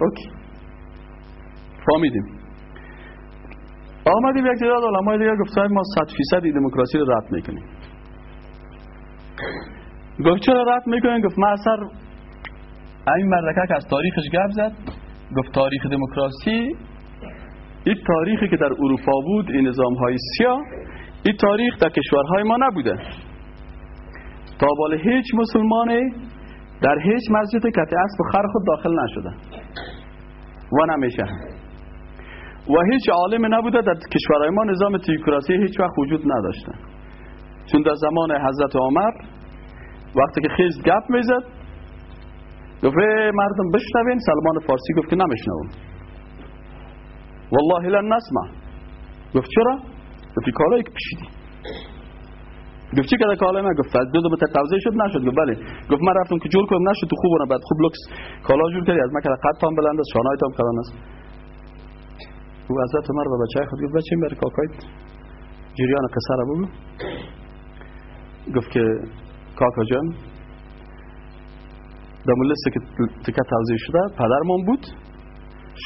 اوکی. فهمیدیم آمدیم یک تعداد علمای دیگر گفت ما صد فیصد دموکراسی رو رد می‌کنیم. گفت چرا رد می‌کنیم گفت من اثر مردکه که از تاریخش گپ زد گفت تاریخ دموکراسی این تاریخی که در اروپا بود این نظام های سیاه این تاریخ در کشورهای ما نبوده. تا بال هیچ مسلمانی در هیچ مسجد کتی اسب خر خود داخل نشده. و نمیشه. و هیچ عالم نبوده در کشورهای ما نظام تیوکراسی هیچ وقت وجود نداشته. چون در زمان حضرت عمر وقتی که خیز گپ می‌زد گفت مردم بشنوین. سلمان فارسی گفت که نمیشنوم. والله لن نسمع. گفت چرا؟ گفت کالایی که پشیدی گفت چی کده کالای من؟ گفت دو دو توضیح شد نشد. گفت بله. گفت من رفتم که جور کنم نشد تو خوب بعد خوب لکس کالا جور کردی از من که قد تام بلند است شانای تام کلان است. او حضرت عمر و بچه خود گفت بچه بر کاکایت جریان قصه را بگو. گفت که کاکا جان در که تکه توضیح شده پدرمان بود.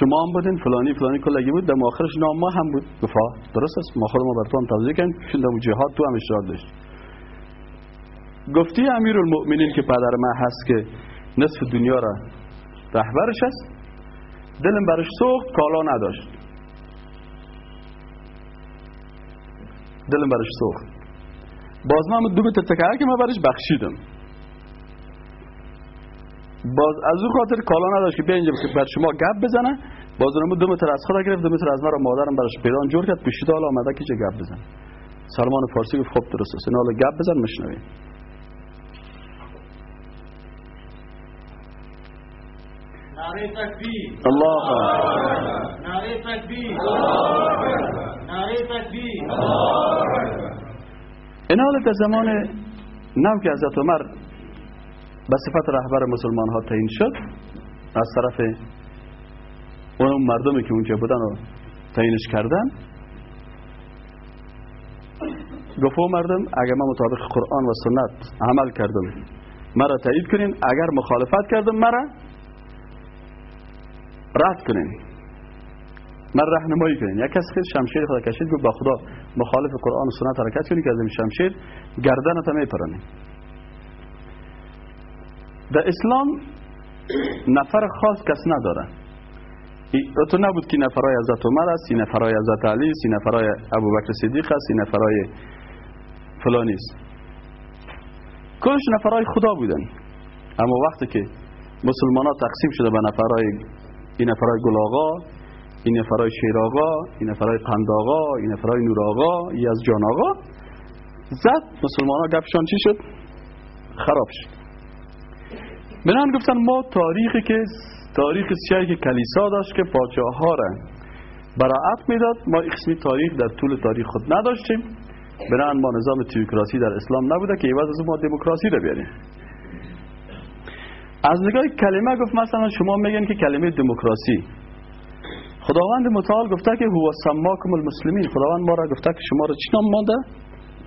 شما هم بودین فلانی فلانی کلگی بود. در آخرش نام ما هم بود. گفت درست است. ما خودمون بر تو توضیح کنیم چون در جهاد تو هم اشتراک داشت. گفتی امیر المؤمنین که پدر من هست که نصف دنیا را رهبرش است دلم برش سوخت کالا نداشت. دلم برش سوخت. باز دو متر تکه که من برش بخشیدم. باز از اون خاطر کالا نداشت که بیا اینجا بر شما گپ بزنه. باز اونم دو متر از خدا گرفت دو متر از مرا مادرم براش پیران جور کرد پشت حالا آمده که چه گپ بزن. سلمان فارسی گفت خب درست است حالا گپ بزن مشنوی. نعره تکبیر. الله نعره تکبیر. نعره تکبیر. این حال در زمان نو که حضرت عمر به صفت رهبر مسلمان ها تعیین شد از طرف اون مردمی که اونجا بودن و تعیینش کردن گفت مردم اگر من مطابق قرآن و سنت عمل کردم مرا تایید کنین اگر مخالفت کردم مرا رد کنین. من راهنمایی کنین. یک کس خیلی شمشیر خدا کشید گفت با خدا مخالف قرآن و سنت حرکت کنی که از این شمشیر گردنت میپرنی در اسلام نفر خاص کس نداره. تو نبود که نفرای حضرت عمر است این نفرای حضرت علی این نفرای ابوبکر صدیق است این نفرای فلانی است کلش نفرای خدا بودن. اما وقتی که مسلمان ها تقسیم شده به نفرای این نفرای گل آقا این نفرای شیر آقا این نفرای قند آقا این نفرای نور آقا این از جان آقا زد مسلمان ها گپشان چی شد؟ خراب شد. بنان گفتن ما تاریخی که تاریخ سیاهی که کلیسا داشت که پاچه ها را براعت می‌داد. ما قسمی تاریخ در طول تاریخ خود نداشتیم. بنان ما نظام تیوکراسی در اسلام نبوده که ایواز از ما دموکراسی را بیاریم. از نگاه کلمه گفت مثلا شما میگن که کلمه دموکراسی خداوند متعال گفته که هو سماکم المسلمین. خداوند ما را گفته که شما را چی نام مانده؟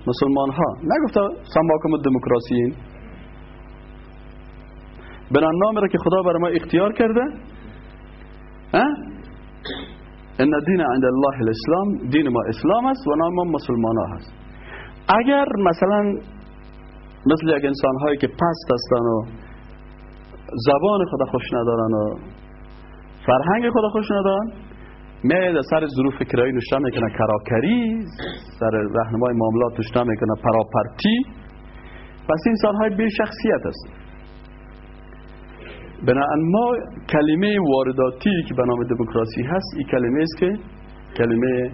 مسلمان ها نگفته سماکم الدموکراسیین بنان نام را که خدا برای ما اختیار کرده. ان دین عند الله الاسلام دین ما اسلام است و نام ما مسلمان ها هست. اگر مثلا مثل یک انسان هایی که پست هستن و زبان خدا خوش ندارن و فرهنگ خدا خوش ندارن میل سر ظروف کرایی نشته می‌کنه کراکری سر رهنمای معاملات نشته می‌کنه پراپرتی. پس انسان های بی شخصیت است بنابراین ما کلمه وارداتی که به نام دموکراسی هست این کلمه است که کلمه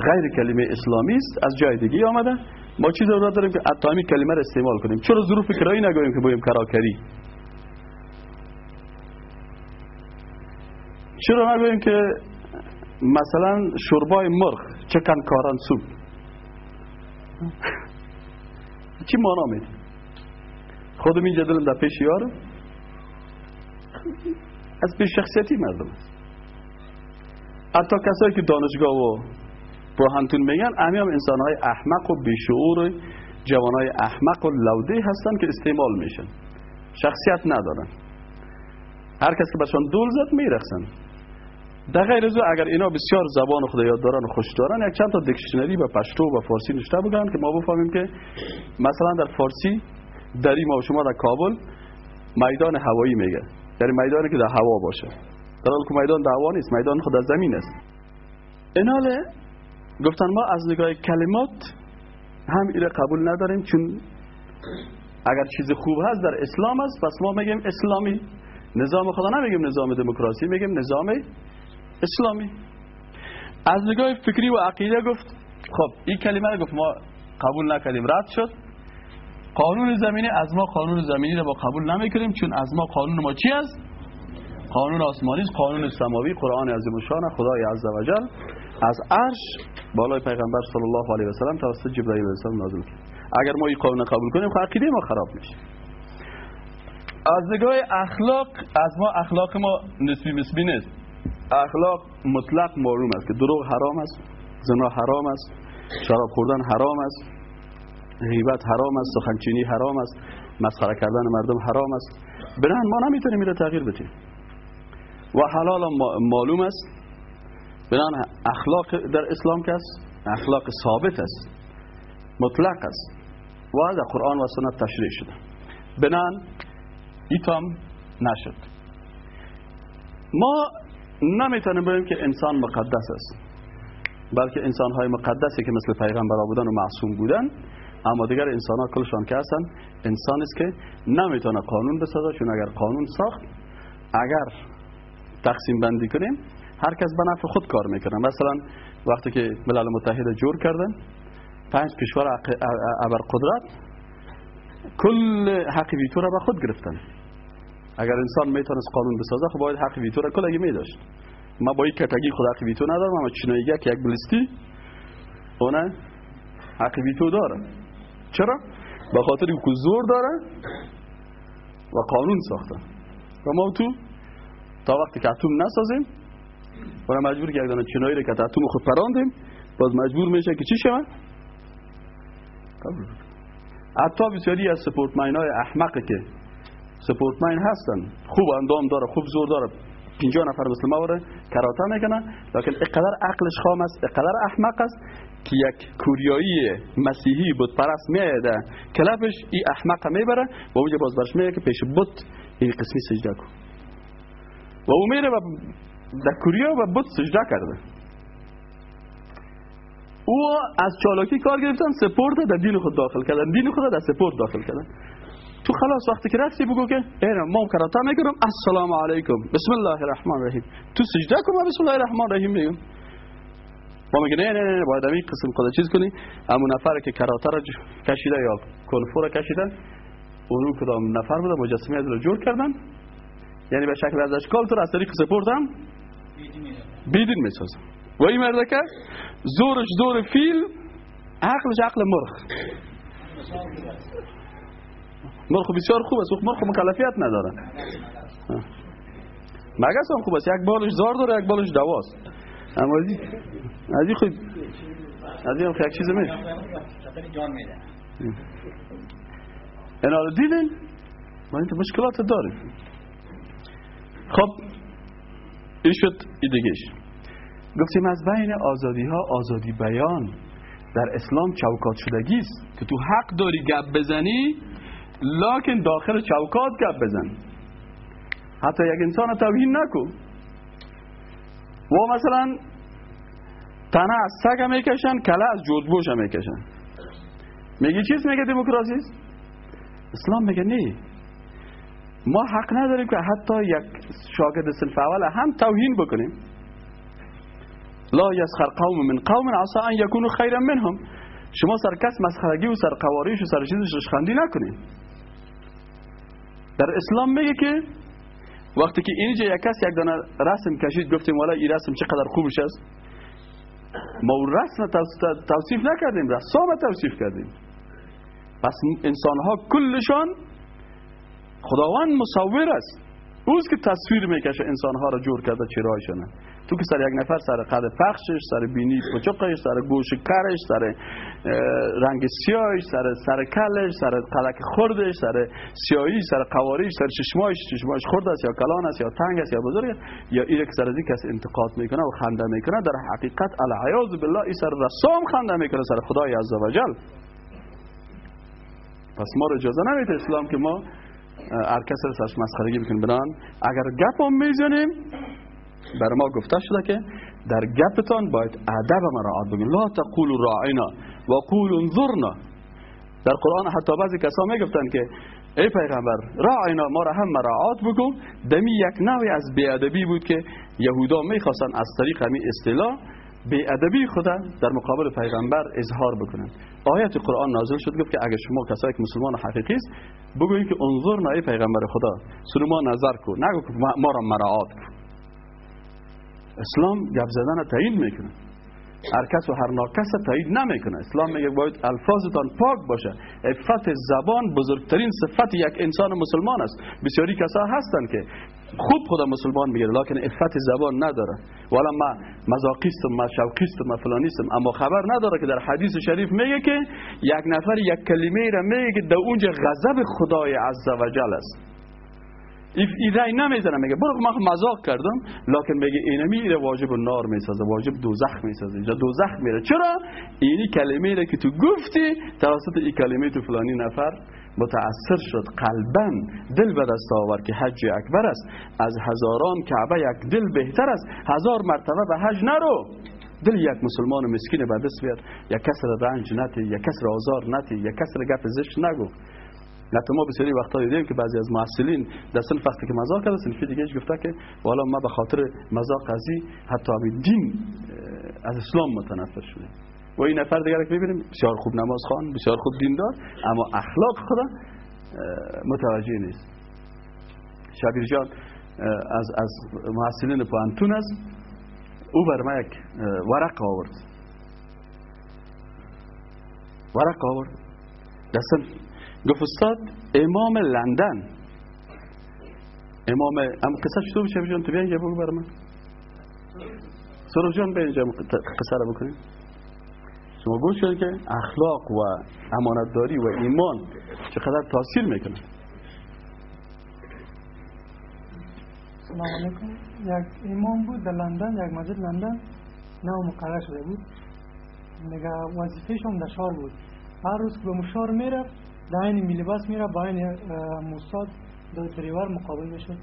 غیر کلمه اسلامی است از جای دیگه آمده. ما چی ضرورت داریم که اتامی کلمه را استعمال کنیم. چرا ظروف کرایی نگوییم که بگوییم کراکری؟ چرا نگوییم که مثلا شربای مرغ چکن کاران سوپ؟ چی مانا میده خودم این جدلم در پیش یارم. از پیش شخصیتی مردم است. حتی کسایی که دانشگاه و براهنتون میگن امی هم انسان های احمق و بیشعور جوان های احمق و لوده هستن که استعمال میشن. شخصیت ندارن. هر کس که بهشان دول زد میرخسن. در غیر از اگر اینا بسیار زبان خدا یاد دارن و خوش دارن یک چند تا دیکشنری به پشتو و فارسی نشته بگن که ما بفهمیم که مثلا در فارسی دری ما و شما در کابل میدان هوایی میگه. یعنی میدانی که در هوا باشه. در حالی که میدان در هوا نیست میدان خود در زمین است. ایناله گفتن ما از نگاه کلمات هم ایره قبول نداریم چون اگر چیز خوب هست در اسلام است پس ما میگیم اسلامی. نظام خدا نمیگیم نظام دموکراسی میگیم نظام اسلامی. از نگاه فکری و عقیده گفت خب این کلمه گفت ما قبول نکردیم. رد شد. قانون زمینی از ما قانون زمینی رو با قبول نمی‌کنیم چون از ما قانون ما چی است؟ قانون آسمانی است قانون سماوی قرآن عظیم شان خدای عز و جل. از عرش بالای پیغمبر صلی الله علیه و سلم توسط جبرئیل علیه السلام نازل کرد اگر ما این قانون قبول کنیم عقیده ما خراب میشه. از نگاه اخلاق از ما اخلاق ما نسبی مسبی نیست. اخلاق مطلق معلوم است که دروغ حرام است زنا حرام است شراب خوردن حرام است. غیبت حرام است سخنچینی حرام است مسخره کردن مردم حرام است. برن ما نمی‌تونیم این تغییر بدیم. و حلال معلوم است. بنان اخلاق در اسلام که است اخلاق ثابت است مطلق است. و در قرآن و سنت تشریح شده. بنان ایتام نشد. ما نمی‌تونیم بگیم که انسان مقدس است بلکه انسان های مقدسی که مثل پیغمبر بودن و معصوم بودن اما دیگر انسان ها کلشان که هستن انسان است که نمی‌تونه قانون بسازه چون اگر قانون ساخت اگر تقسیم بندی کنیم هر کس به نفع خود کار می‌کنه. مثلا وقتی که ملل متحد جور کردن پنج کشور ابر قدرت کل حق ویتو را به خود گرفتن. اگر انسان می‌تونست قانون بسازه خب باید حق ویتو را کلگی میداشت. ما با این کتگی خود حق ویتو ندارم اما چینایی که یک بلیستی اونه حق ویتو داره. چرا؟ به خاطر که زور داره و قانون ساختن و ما تو تا وقتی که اتم نسازیم و مجبور کردن چینایی رو که اتم خود پراندیم باز مجبور میشه که چی شود؟ حتی بسیاری از سپورتمین های احمقه که سپورتمین هستن خوب اندام داره خوب زور داره 50 نفر مثل ما وره کراته می‌کنن لکن اقدر عقلش خام است اقدر احمق است که یک کوریایی مسیحی بود پرست میاده کلفش این احمق می‌بره و اونجا باز برش میگه که پیش بود این قسمی سجده کن و او میره و در کوریا و بود سجده کرده. او از چالاکی کار گرفتن سپورت در دین خود داخل کردن. دین خود در سپورت داخل کردن. تو خلاص وقتی که رفتی بگو که اینا ما کراتا می‌کنم. السلام علیکم. بسم الله الرحمن الرحیم. تو سجده کن بسم الله الرحمن الرحیم میگم ما میگه نه نه نه باید این قسم خدا چیز کنی. همون نفر که کراتا را کشیده یا کنفو را کشیدن اونو کدام نفر بوده؟ مجسمه از رو جور کردن. یعنی به شکل از اشکال تو از طریق سپورت هم بیدین می‌سازم و این مرده که زورش زور فیل عقلش عقل مرخ مرخ بسیار خوب است. مرخ مکلفیت نداره. مگس هم خوب است. یک بالش زار داره یک بالش دواست. از این خود از این یک چیز میشه. اینا رو دیدین؟ ما این مشکلات داریم. خب این شد این دیگهش. گفتیم از بین آزادی ها آزادی بیان در اسلام چوکات شدگی است. که تو حق داری گپ بزنی لکن داخل چوکات گپ بزن. حتی یک انسان توهین نکن. و مثلا تنه از سگ می‌کشن کله از جودبوش هم می‌کشن. میگی چیز میگه دموکراسی؟ اسلام میگه نه. ما حق نداریم که حتی یک شاگرد صنف اول هم توهین بکنیم. لا یسخر قوم من قوم عسى ان یکونوا خیرا منهم. شما سر کس مسخرگی و سر قواریش و سر چیزش نکنید در اسلام میگه که وقتی که اینجا یک کس یک دانه رسم کشید گفتیم والا این رسم چقدر خوبش است ما رسم توص- توصیف نکردیم رسام توصیف کردیم. پس انسان ها کلشان خداوند مصور است. اوست که تصویر می‌کشه انسان ها را جور کرده چرایشانه تو که سر یک نفر سر قد پخشش سر بینی پچقش سر گوش کرش سر رنگ سیاهش سر سر کلش سر قلک خردش سر سیاهی سر قواریش سر چشمایش چشمایش خرد است یا کلان است یا تنگ است یا بزرگ یا این که سر از کس انتقاد می‌کنه و خنده می‌کنه در حقیقت العیاذ بالله این سر رسام خنده می‌کنه سر خدای عزوجل پس ما رو اجازه نمیده اسلام که ما هر کس رو سرش مسخرگی بکنیم. بنان اگر گپ هم می‌زنیم بر ما گفته شده که در گپتان باید ادب مراعات بگیم. لا تقولوا راعنا و قولوا انظرنا. در قرآن حتی بعضی کسا می‌گفتن که ای پیغمبر راعنا ما را هم مراعات بکن. دمی یک نوعی از بیادبی بود که یهودا می‌خواستن از طریق همین اصطلاح بیادبی خدا در مقابل پیغمبر اظهار بکنن. آیت قرآن نازل شد گفت که اگر شما کسایی که مسلمان حقیقی است بگویید که انظرنا ای پیغمبر خدا. سر ما نظر کن نگو که ما را مراعات کن اسلام گپ زدن تایید می‌کنه. هر کس و هر ناکس رو تایید نمی‌کنه. اسلام میگه باید الفاظتان پاک باشه. عفت زبان بزرگترین صفت یک انسان مسلمان است. بسیاری کسا هستن که خوب خدا مسلمان میگه لکن عفت زبان نداره. والا ما مزاقیستم ما شوقیستم ما فلانیستم. اما خبر نداره که در حدیث شریف میگه که یک نفر یک کلمه را میگه در اونجا غضب خدای عزوجل است. ایده نمی‌زنه میگه برو من مزاق کردم. لکن میگه اینمی ایره واجب نار می‌سازه واجب دوزخ می‌سازه. اینجا دوزخ میره. چرا؟ اینی کلمه را که تو گفتی توسط این کلمه تو فلانی نفر متأثر شد. قلبا دل به دست آور که حج اکبر است. از هزاران کعبه یک دل بهتر است. هزار مرتبه به حج نرو. دل یک مسلمان مسکین به دست بیار. یک کس رنج نتی یک کس آزار نتی یک کس گپ زشت نگو. حتی ما بسیاری وقتا دیدیم که بعضی از محصلین در صنف وقتی که مزاق کرده صنفی دیگه گفته که والا ما به خاطر مزاق ازی حتی دین از اسلام متنفر شده و این نفر دیگر که ببینیم بسیار خوب نماز خوان بسیار خوب دیندار اما اخلاق خدا متوجه نیست. شبیر جان از از محصلین پانتون است او بر ما یک ورق آورد. ورق آورد. صنف گفت استاد امام لندن. امام ام قصه چطور میشه جان تو بیا اینجا بگو برای من. سروش جان بیا قصه رو بکنیم. شما گوش کنید که اخلاق و امانتداری و ایمان چقدر تاثیر می‌کنه. یک امام بود در لندن یک مسجد لندن. نو مقرر شده بود. میگه وظیفهش هم در شهر بود. هر روز که به مشار میره در این میلباس میره با این موساد دو دریور مقابل میشه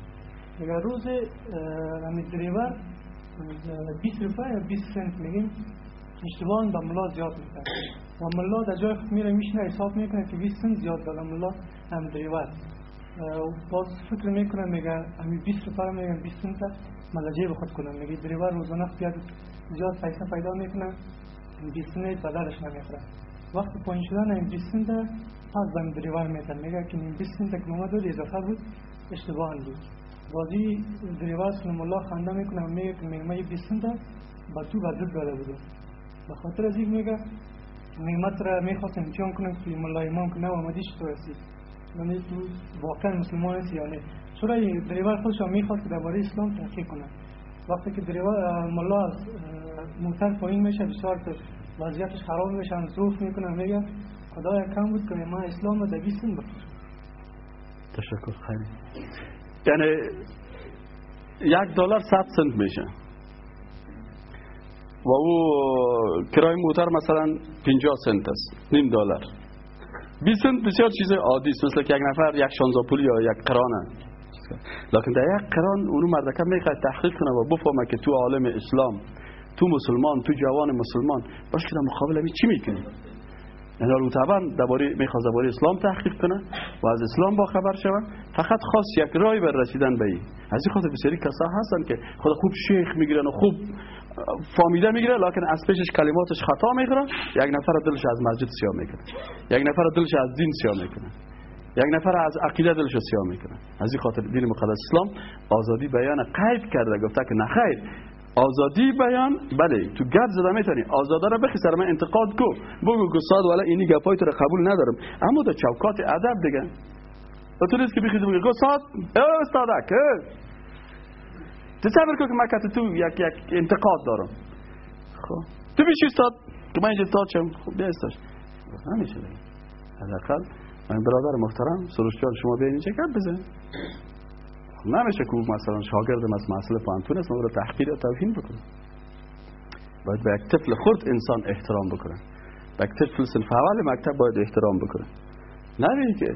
میگه روز همین دریور اه، 20 روپه یا 20 سنت میگیم اشتباه به ملا زیاد می‌کنه. و ملا در جای خود میره میشنه حساب می‌کنه که 20 سنت زیاد داده ملا هم دریور. باز فکر می‌کنه میگه همین 20 روپه رو میگه 20 سنت ملا جیب خود کنه. میگه دریور روزانه بیاد زیاد پیسه پیدا می‌کنه 20 سنت به درش نمی‌خوره. وقتی پایین شدن این 20 سنت پس به دریور میتن میگه که این 20 سنت که بود اضافه بود اشتباه بود. بازی دریور سن ملا خنده می‌کنه میگه که یه 20 سنت با تو بدل داده بودم به خاطر از این میگه نعمت را می‌خواست امتحان کنم که ملا امام که نه آمدیش تو رسید. یعنی تو واقعا مسلمان هستی یا نه چرا این دریور خودش هم می‌خواد که درباره اسلام تحقیق کنه. وقتی که دریور ملا از موتر پایین میشه بسیار وضعیتش خراب میشه زوف می‌کنه میگه خدایا کم بود که من اسلام رو در 20 سن بخیر تشکر. خیلی. یعنی یک دلار صد سنت میشه. و او کرای موتر مثلا 50 سنت است نیم دلار. 20 سنت بسیار چیز عادی است مثل که یک نفر یک شانزاپول یا یک قرانه. لکن در یک قران اونو مردکه می‌خواد تحقیق کنه و بفهمه که تو عالم اسلام تو مسلمان تو جوان مسلمان باش که در مقابل چی می‌کنی یعنی رو طبعا درباره می‌خواد درباره اسلام تحقیق کنه و از اسلام با خبر شود. فقط خاص یک رای بر رسیدن به این. از این خاطر بسیاری کسا هستن که خود خوب شیخ می‌گیرن و خوب فامیده می‌گیره لکن از پیشش کلماتش خطا می‌گیره یک نفر دلش از مسجد سیاه می‌کنه. یک نفر دلش از دین سیاه می‌کنه. یک نفر از عقیده دلش سیاه می‌کنه. از این خاطر دین مقدس اسلام آزادی بیان قید کرده. گفته که نخیر آزادی بیان؟ بله تو گپ زده می‌تونی. آزاده را بخی سر من انتقاد کو. بگو گستاد ولی اینی گپای تو را قبول ندارم. اما در چوکات ادب دیگه. و تو نیست که بخیزی بگی گستاد اه استادک تصور کن که من کت تو یک یک انتقاد دارم. خب. تو بیشی استاد که من اینجا استاد شم. خب بیا استاد. نمیشه دیگه حداقل من برادر محترم سروشجان شما بیا اینجا گپ بزن نمیشه که مثلا شاگردم از مسئله پانتون است رو تحقیر و توهین بکنه. باید به یک طفل خرد انسان احترام بکنه. به یک طفل صنف اول مکتب باید احترام بکنه. نه که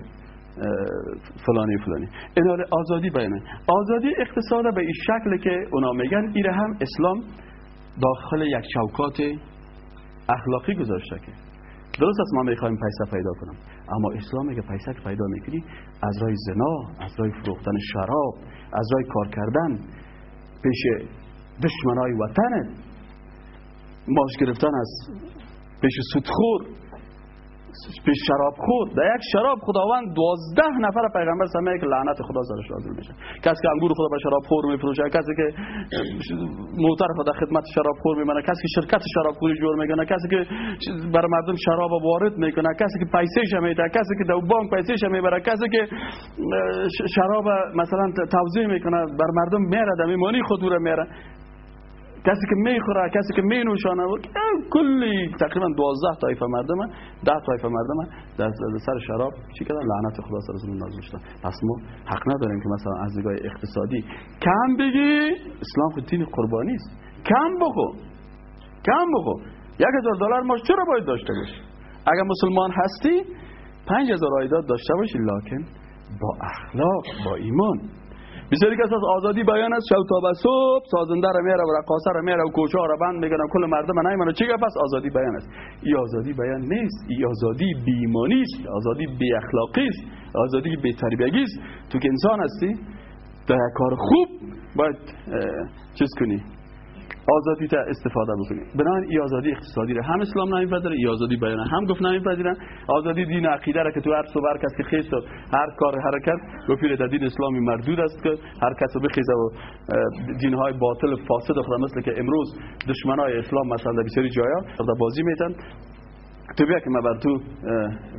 فلانی فلانی. اینا آزادی بیانه آزادی اقتصاد به این شکل که اونا میگن ایره هم اسلام داخل یک چوکات اخلاقی گذاشته که. درست است ما می‌خوایم پیسه پیدا کنم. اما اسلام میگه پیسه که پیدا می‌کنی از رای زنا از رای فروختن شراب از رای کار کردن پیش دشمنای وطنت ماش گرفتن از پیش سودخور. به شراب خور در یک شراب خداوند دوازده نفر پیغمبر سمیه که لعنت خدا سرش نازل میشه. کسی که انگور خدا به شراب خور میفروشه کسی که موتر خدا خدمت شراب خور میمنه کسی که شرکت شراب خوری جور می‌کنه کسی که بر مردم شراب وارد می‌کنه کسی که پیسهش میده کسی که در بانک پیسهش می‌بره کسی که شراب مثلا توزیع می‌کنه بر مردم میره در میمانی خود میره کسی که می‌خوره کسی که مینوشانه کلی تقریبا 12 طایفه مردم 10 طایفه مردم در سر شراب چی کردن؟ لعنت خدا سر رسول نازل شد پس ما حق نداریم که مثلا از نگاه اقتصادی کم بگی اسلام خود دین قربانی است. کم بخو کم بخو یک هزار دلار ماش چرا باید داشته باشی اگر مسلمان هستی پنج هزار آیداد داشته باشی لکن با اخلاق با ایمان. بسیاری کس از آزادی بیان است شب تا صبح سازنده را میره و رقاصه را میره و کوچه را بند می‌کنه کل مردم نایمانه چی پس آزادی بیان است. این آزادی بیان نیست. این آزادی بیمانی است. آزادی بی اخلاقی است. آزادی بی تربیگی است. تو که انسان هستی در کار خوب باید چیز کنی. آزادی تا استفاده بکنیم بنابراین ای آزادی اقتصادی را هم اسلام نمیپذیره ای آزادی بیان هم گفت نمیپذیرن آزادی دین عقیده را که تو هر صبح کس که و هر کار حرکت گفت دین اسلامی مردود است که هر کس بخیزه و دین های باطل فاسد خدا مثل که امروز دشمنای اسلام مثلا در بسیاری جایا بازی میتن تو بیا که ما بر تو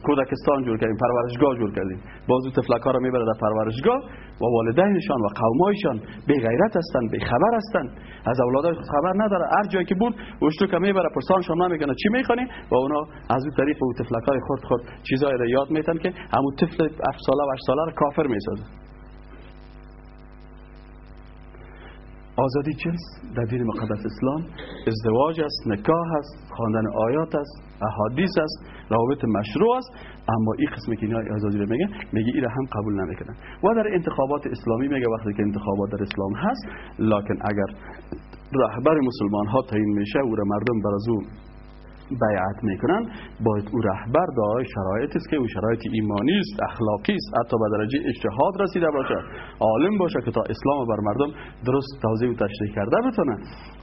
کودکستان جور کردیم پرورشگاه جور کردیم. بازو ها رو می‌بره در پرورشگاه و والدینشان و قومایشان بی غیرت هستن بی خبر هستن. از اولادای خود خبر نداره. هر جایی که بود وشتو که می‌بره پرسانشان نمی‌کنه چی می‌خوانی و اونا از اون طریق و تفلک های خود خود چیزایی رو یاد میتن که همون طفل 7 ساله و 8 ساله رو کافر می‌سازه. آزادی چیست؟ در دین مقدس اسلام ازدواج است نکاح است خواندن آیات است احادیث است روابط مشروع است اما این قسمی که اینا آزادی رو میگه میگه این هم قبول نمی‌کنن و در انتخابات اسلامی میگه وقتی که انتخابات در اسلام هست لکن اگر رهبر مسلمان ها تعیین میشه و مردم بر بیعت می‌کنن باید او رهبر دارای شرایط است که او شرایط ایمانی است اخلاقی است حتی به درجه اجتهاد رسیده باشه عالم باشه که تا اسلام بر مردم درست توضیح و تشریح کرده بتونه.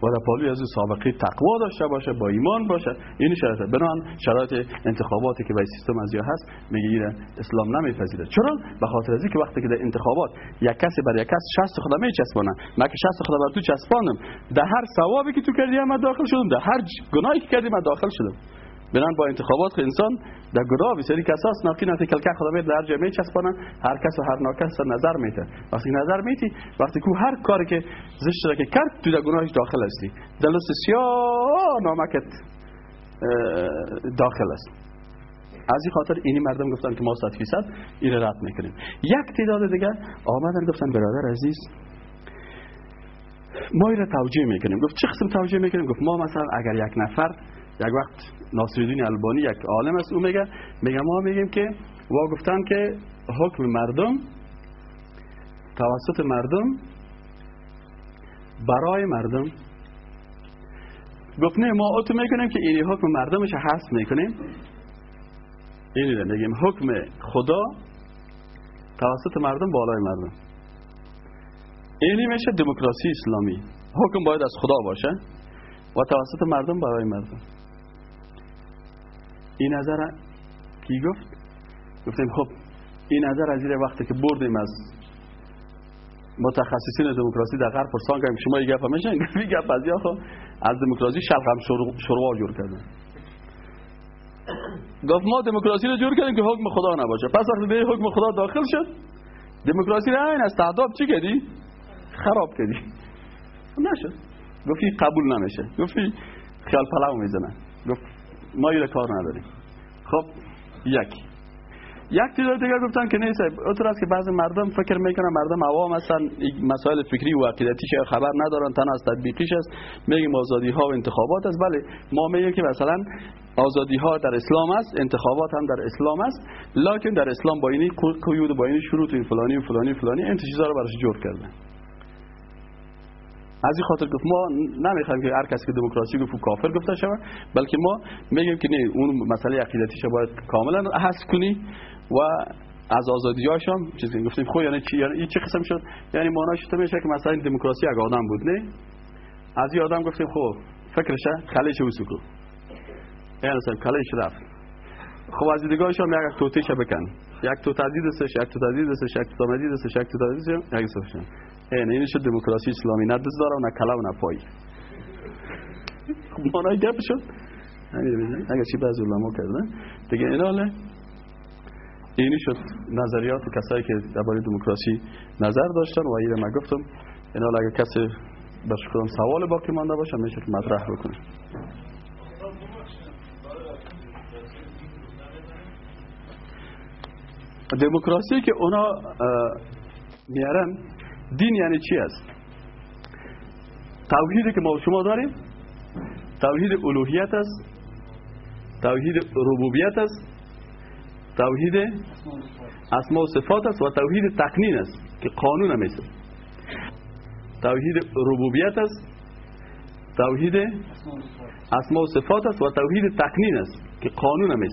و در پالوی از او سابقه تقوا داشته باشه با ایمان باشه این شرایط بنان شرایط انتخاباتی که به سیستم از هست میگه اسلام نمیپذیره چرا؟ به خاطر از که وقتی که در انتخابات یک کسی بر یک کس 60 خدا میچسبونه من که 60 خدا بر تو چسبانم. در هر ثوابی که تو کردی من داخل شدم. در هر گناهی که کردی من داخل شدم. بنان با انتخابات انسان در گناه بسیاری کساس ناقی نتی کلکه خدا میده در جمعه چسبانن هر کس و هر ناکس نظر میده وقتی نظر میتی وقتی که هر کاری که زشت که کرد تو در گناهش داخل هستی. دلست سیاه نامکت داخل است از این خاطر اینی مردم گفتن که ما صد فیصد این رد می‌کنیم یک تعداد دیگه آمدن گفتن برادر عزیز ما را توجیه می‌کنیم. گفت چه قسم توجیه می‌کنیم؟ گفت ما مثلا اگر یک نفر یک وقت ناصرالدین البانی یک عالم است او میگه میگه ما میگیم که وا گفتن که حکم مردم توسط مردم برای مردم. گفت نه ما اتو می‌کنیم که این حکم مردمش حذف می‌کنیم. این میگیم حکم خدا توسط مردم بالای مردم. اینی میشه دموکراسی اسلامی. حکم باید از خدا باشه و توسط مردم برای مردم. این نظر کی گفت؟ گفتیم خب این نظر از این وقتی که بردیم از متخصصین دموکراسی در غرب پرسان کردیم شما این گپ میشن این گپ از خب از دموکراسی شلغم شروع جور کردن. گفت ما دموکراسی رو جور کردیم که حکم خدا نباشه. پس وقتی به حکم خدا داخل شد دموکراسی رو این از تعداد چی کردی؟ خراب کردی. نشد. گفتی قبول نمیشه. گفتی خیال پلاو می‌زنن. گفت ما این کار نداریم. خب یک. یک چیز دیگه گفتن که نیست. اونطور است که بعضی مردم فکر می‌کنن مردم عوام هستن مسائل فکری و عقیدتی خبر ندارن تن از تطبیقیش است. میگیم آزادی ها و انتخابات است. بله ما میگیم که مثلا آزادی ها در اسلام است انتخابات هم در اسلام است. لکن در اسلام با اینی قیود با اینی شروط این فلانی و فلانی و فلانی این چیزا رو براش جور کردن. از این خاطر گفت ما نمی‌خوایم که هر کسی که دموکراسی گفت کافر گفته شود بلکه ما میگیم که نه اون مسئله عقیدتیش باید کاملا حذف کنی و از آزادی هم چیزی گفتیم خو یعنی چی؟ یعنی چه قسم شد؟ یعنی معناش تو میشه که مثلا دموکراسی یک آدم بود نه؟ از این آدم گفتیم خب فکرشه خلیش او سکو یعنی مثلا خلیش رفت. خب از دیگه هم یک توتیش بکن. یک تو تدید استش یک تو تدید استش یک تو تدید استش یک تو تدید استش یک سوشن این این شد دموکراسی اسلامی نه دست داره و نه کلا و نه پای. خب معنای گپ شد. اگر چی بعض علما کردن. دیگه این حاله اینی شد نظریات کسایی که درباره دموکراسی نظر داشتن و اینو من گفتم اینا اگه کسی برش کدام سوال باقی مانده باشه میشه که مطرح بکنه. دموکراسی که اونا میارن دین یعنی چی است؟ توحیدی که ما شما داریم توحید الوهیت است توحید ربوبیت است توحید اسما و صفات است و توحید تقنین است که قانون هم توحید ربوبیت است توحید اسما و صفات است و توحید تقنین است که قانون هم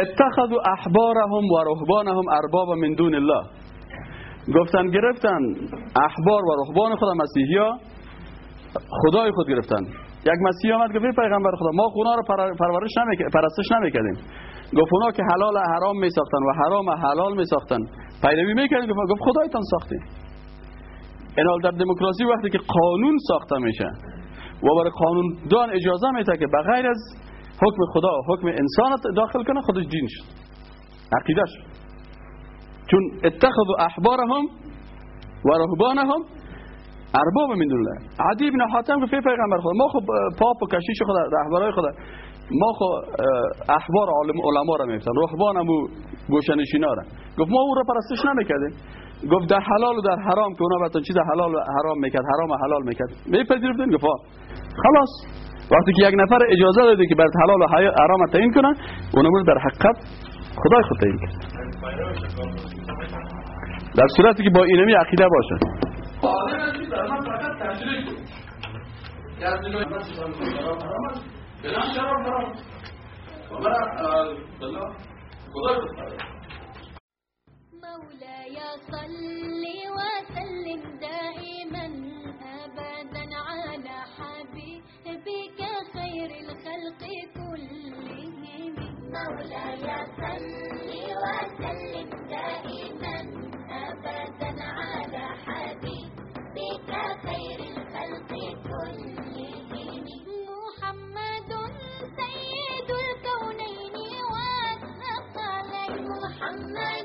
اتخذوا احبارهم و رهبانهم اربابا من دون الله. گفتن گرفتن احبار و رهبان خدا مسیحی ها خدای خود گرفتن. یک مسیح آمد گفت پیغمبر خدا ما اونا رو پرورش نمی‌کردیم پرستش نمی‌کردیم گفت اونا که حلال حرام می ساختن و حرام حلال می ساختن. پیروی می‌کردیم گفت خدایتان ساختیم این در دموکراسی وقتی که قانون ساخته میشه و برای قانون دان اجازه میده که بغیر از حکم خدا حکم انسان داخل کنه خودش دین شد. عقیدش چون اتخذوا احبارهم و رهبانهم ارباب من دون الله. عدی بن حاتم گفت پیغمبر خدا ما خب پاپ و کشیش خدا رهبرای خدا ما خب احبار عالم علما را میفتن رهبانم و گوشنشینا را. گفت ما او را پرستش نمی‌کردیم. گفت در حلال و در حرام که اونا بتون چیز حلال و حرام می‌کرد حرام و حلال می‌کرد. میپذیرفتین؟ گفت خلاص. وقتی که یک نفر اجازه داده که برات حلال و حرام تعیین کنه اونم در حقیقت خدای خود تعیین کرد. در صورتی که با اینمی عقیده باشه. مولاي صل وسلم دائما ابدا حبيبك خير الخلق كلهم. مولاي صل وسلم دائما ابدا على حبيبك خير الخلق كلهم. محمد سيد الكونين والثقلين محمد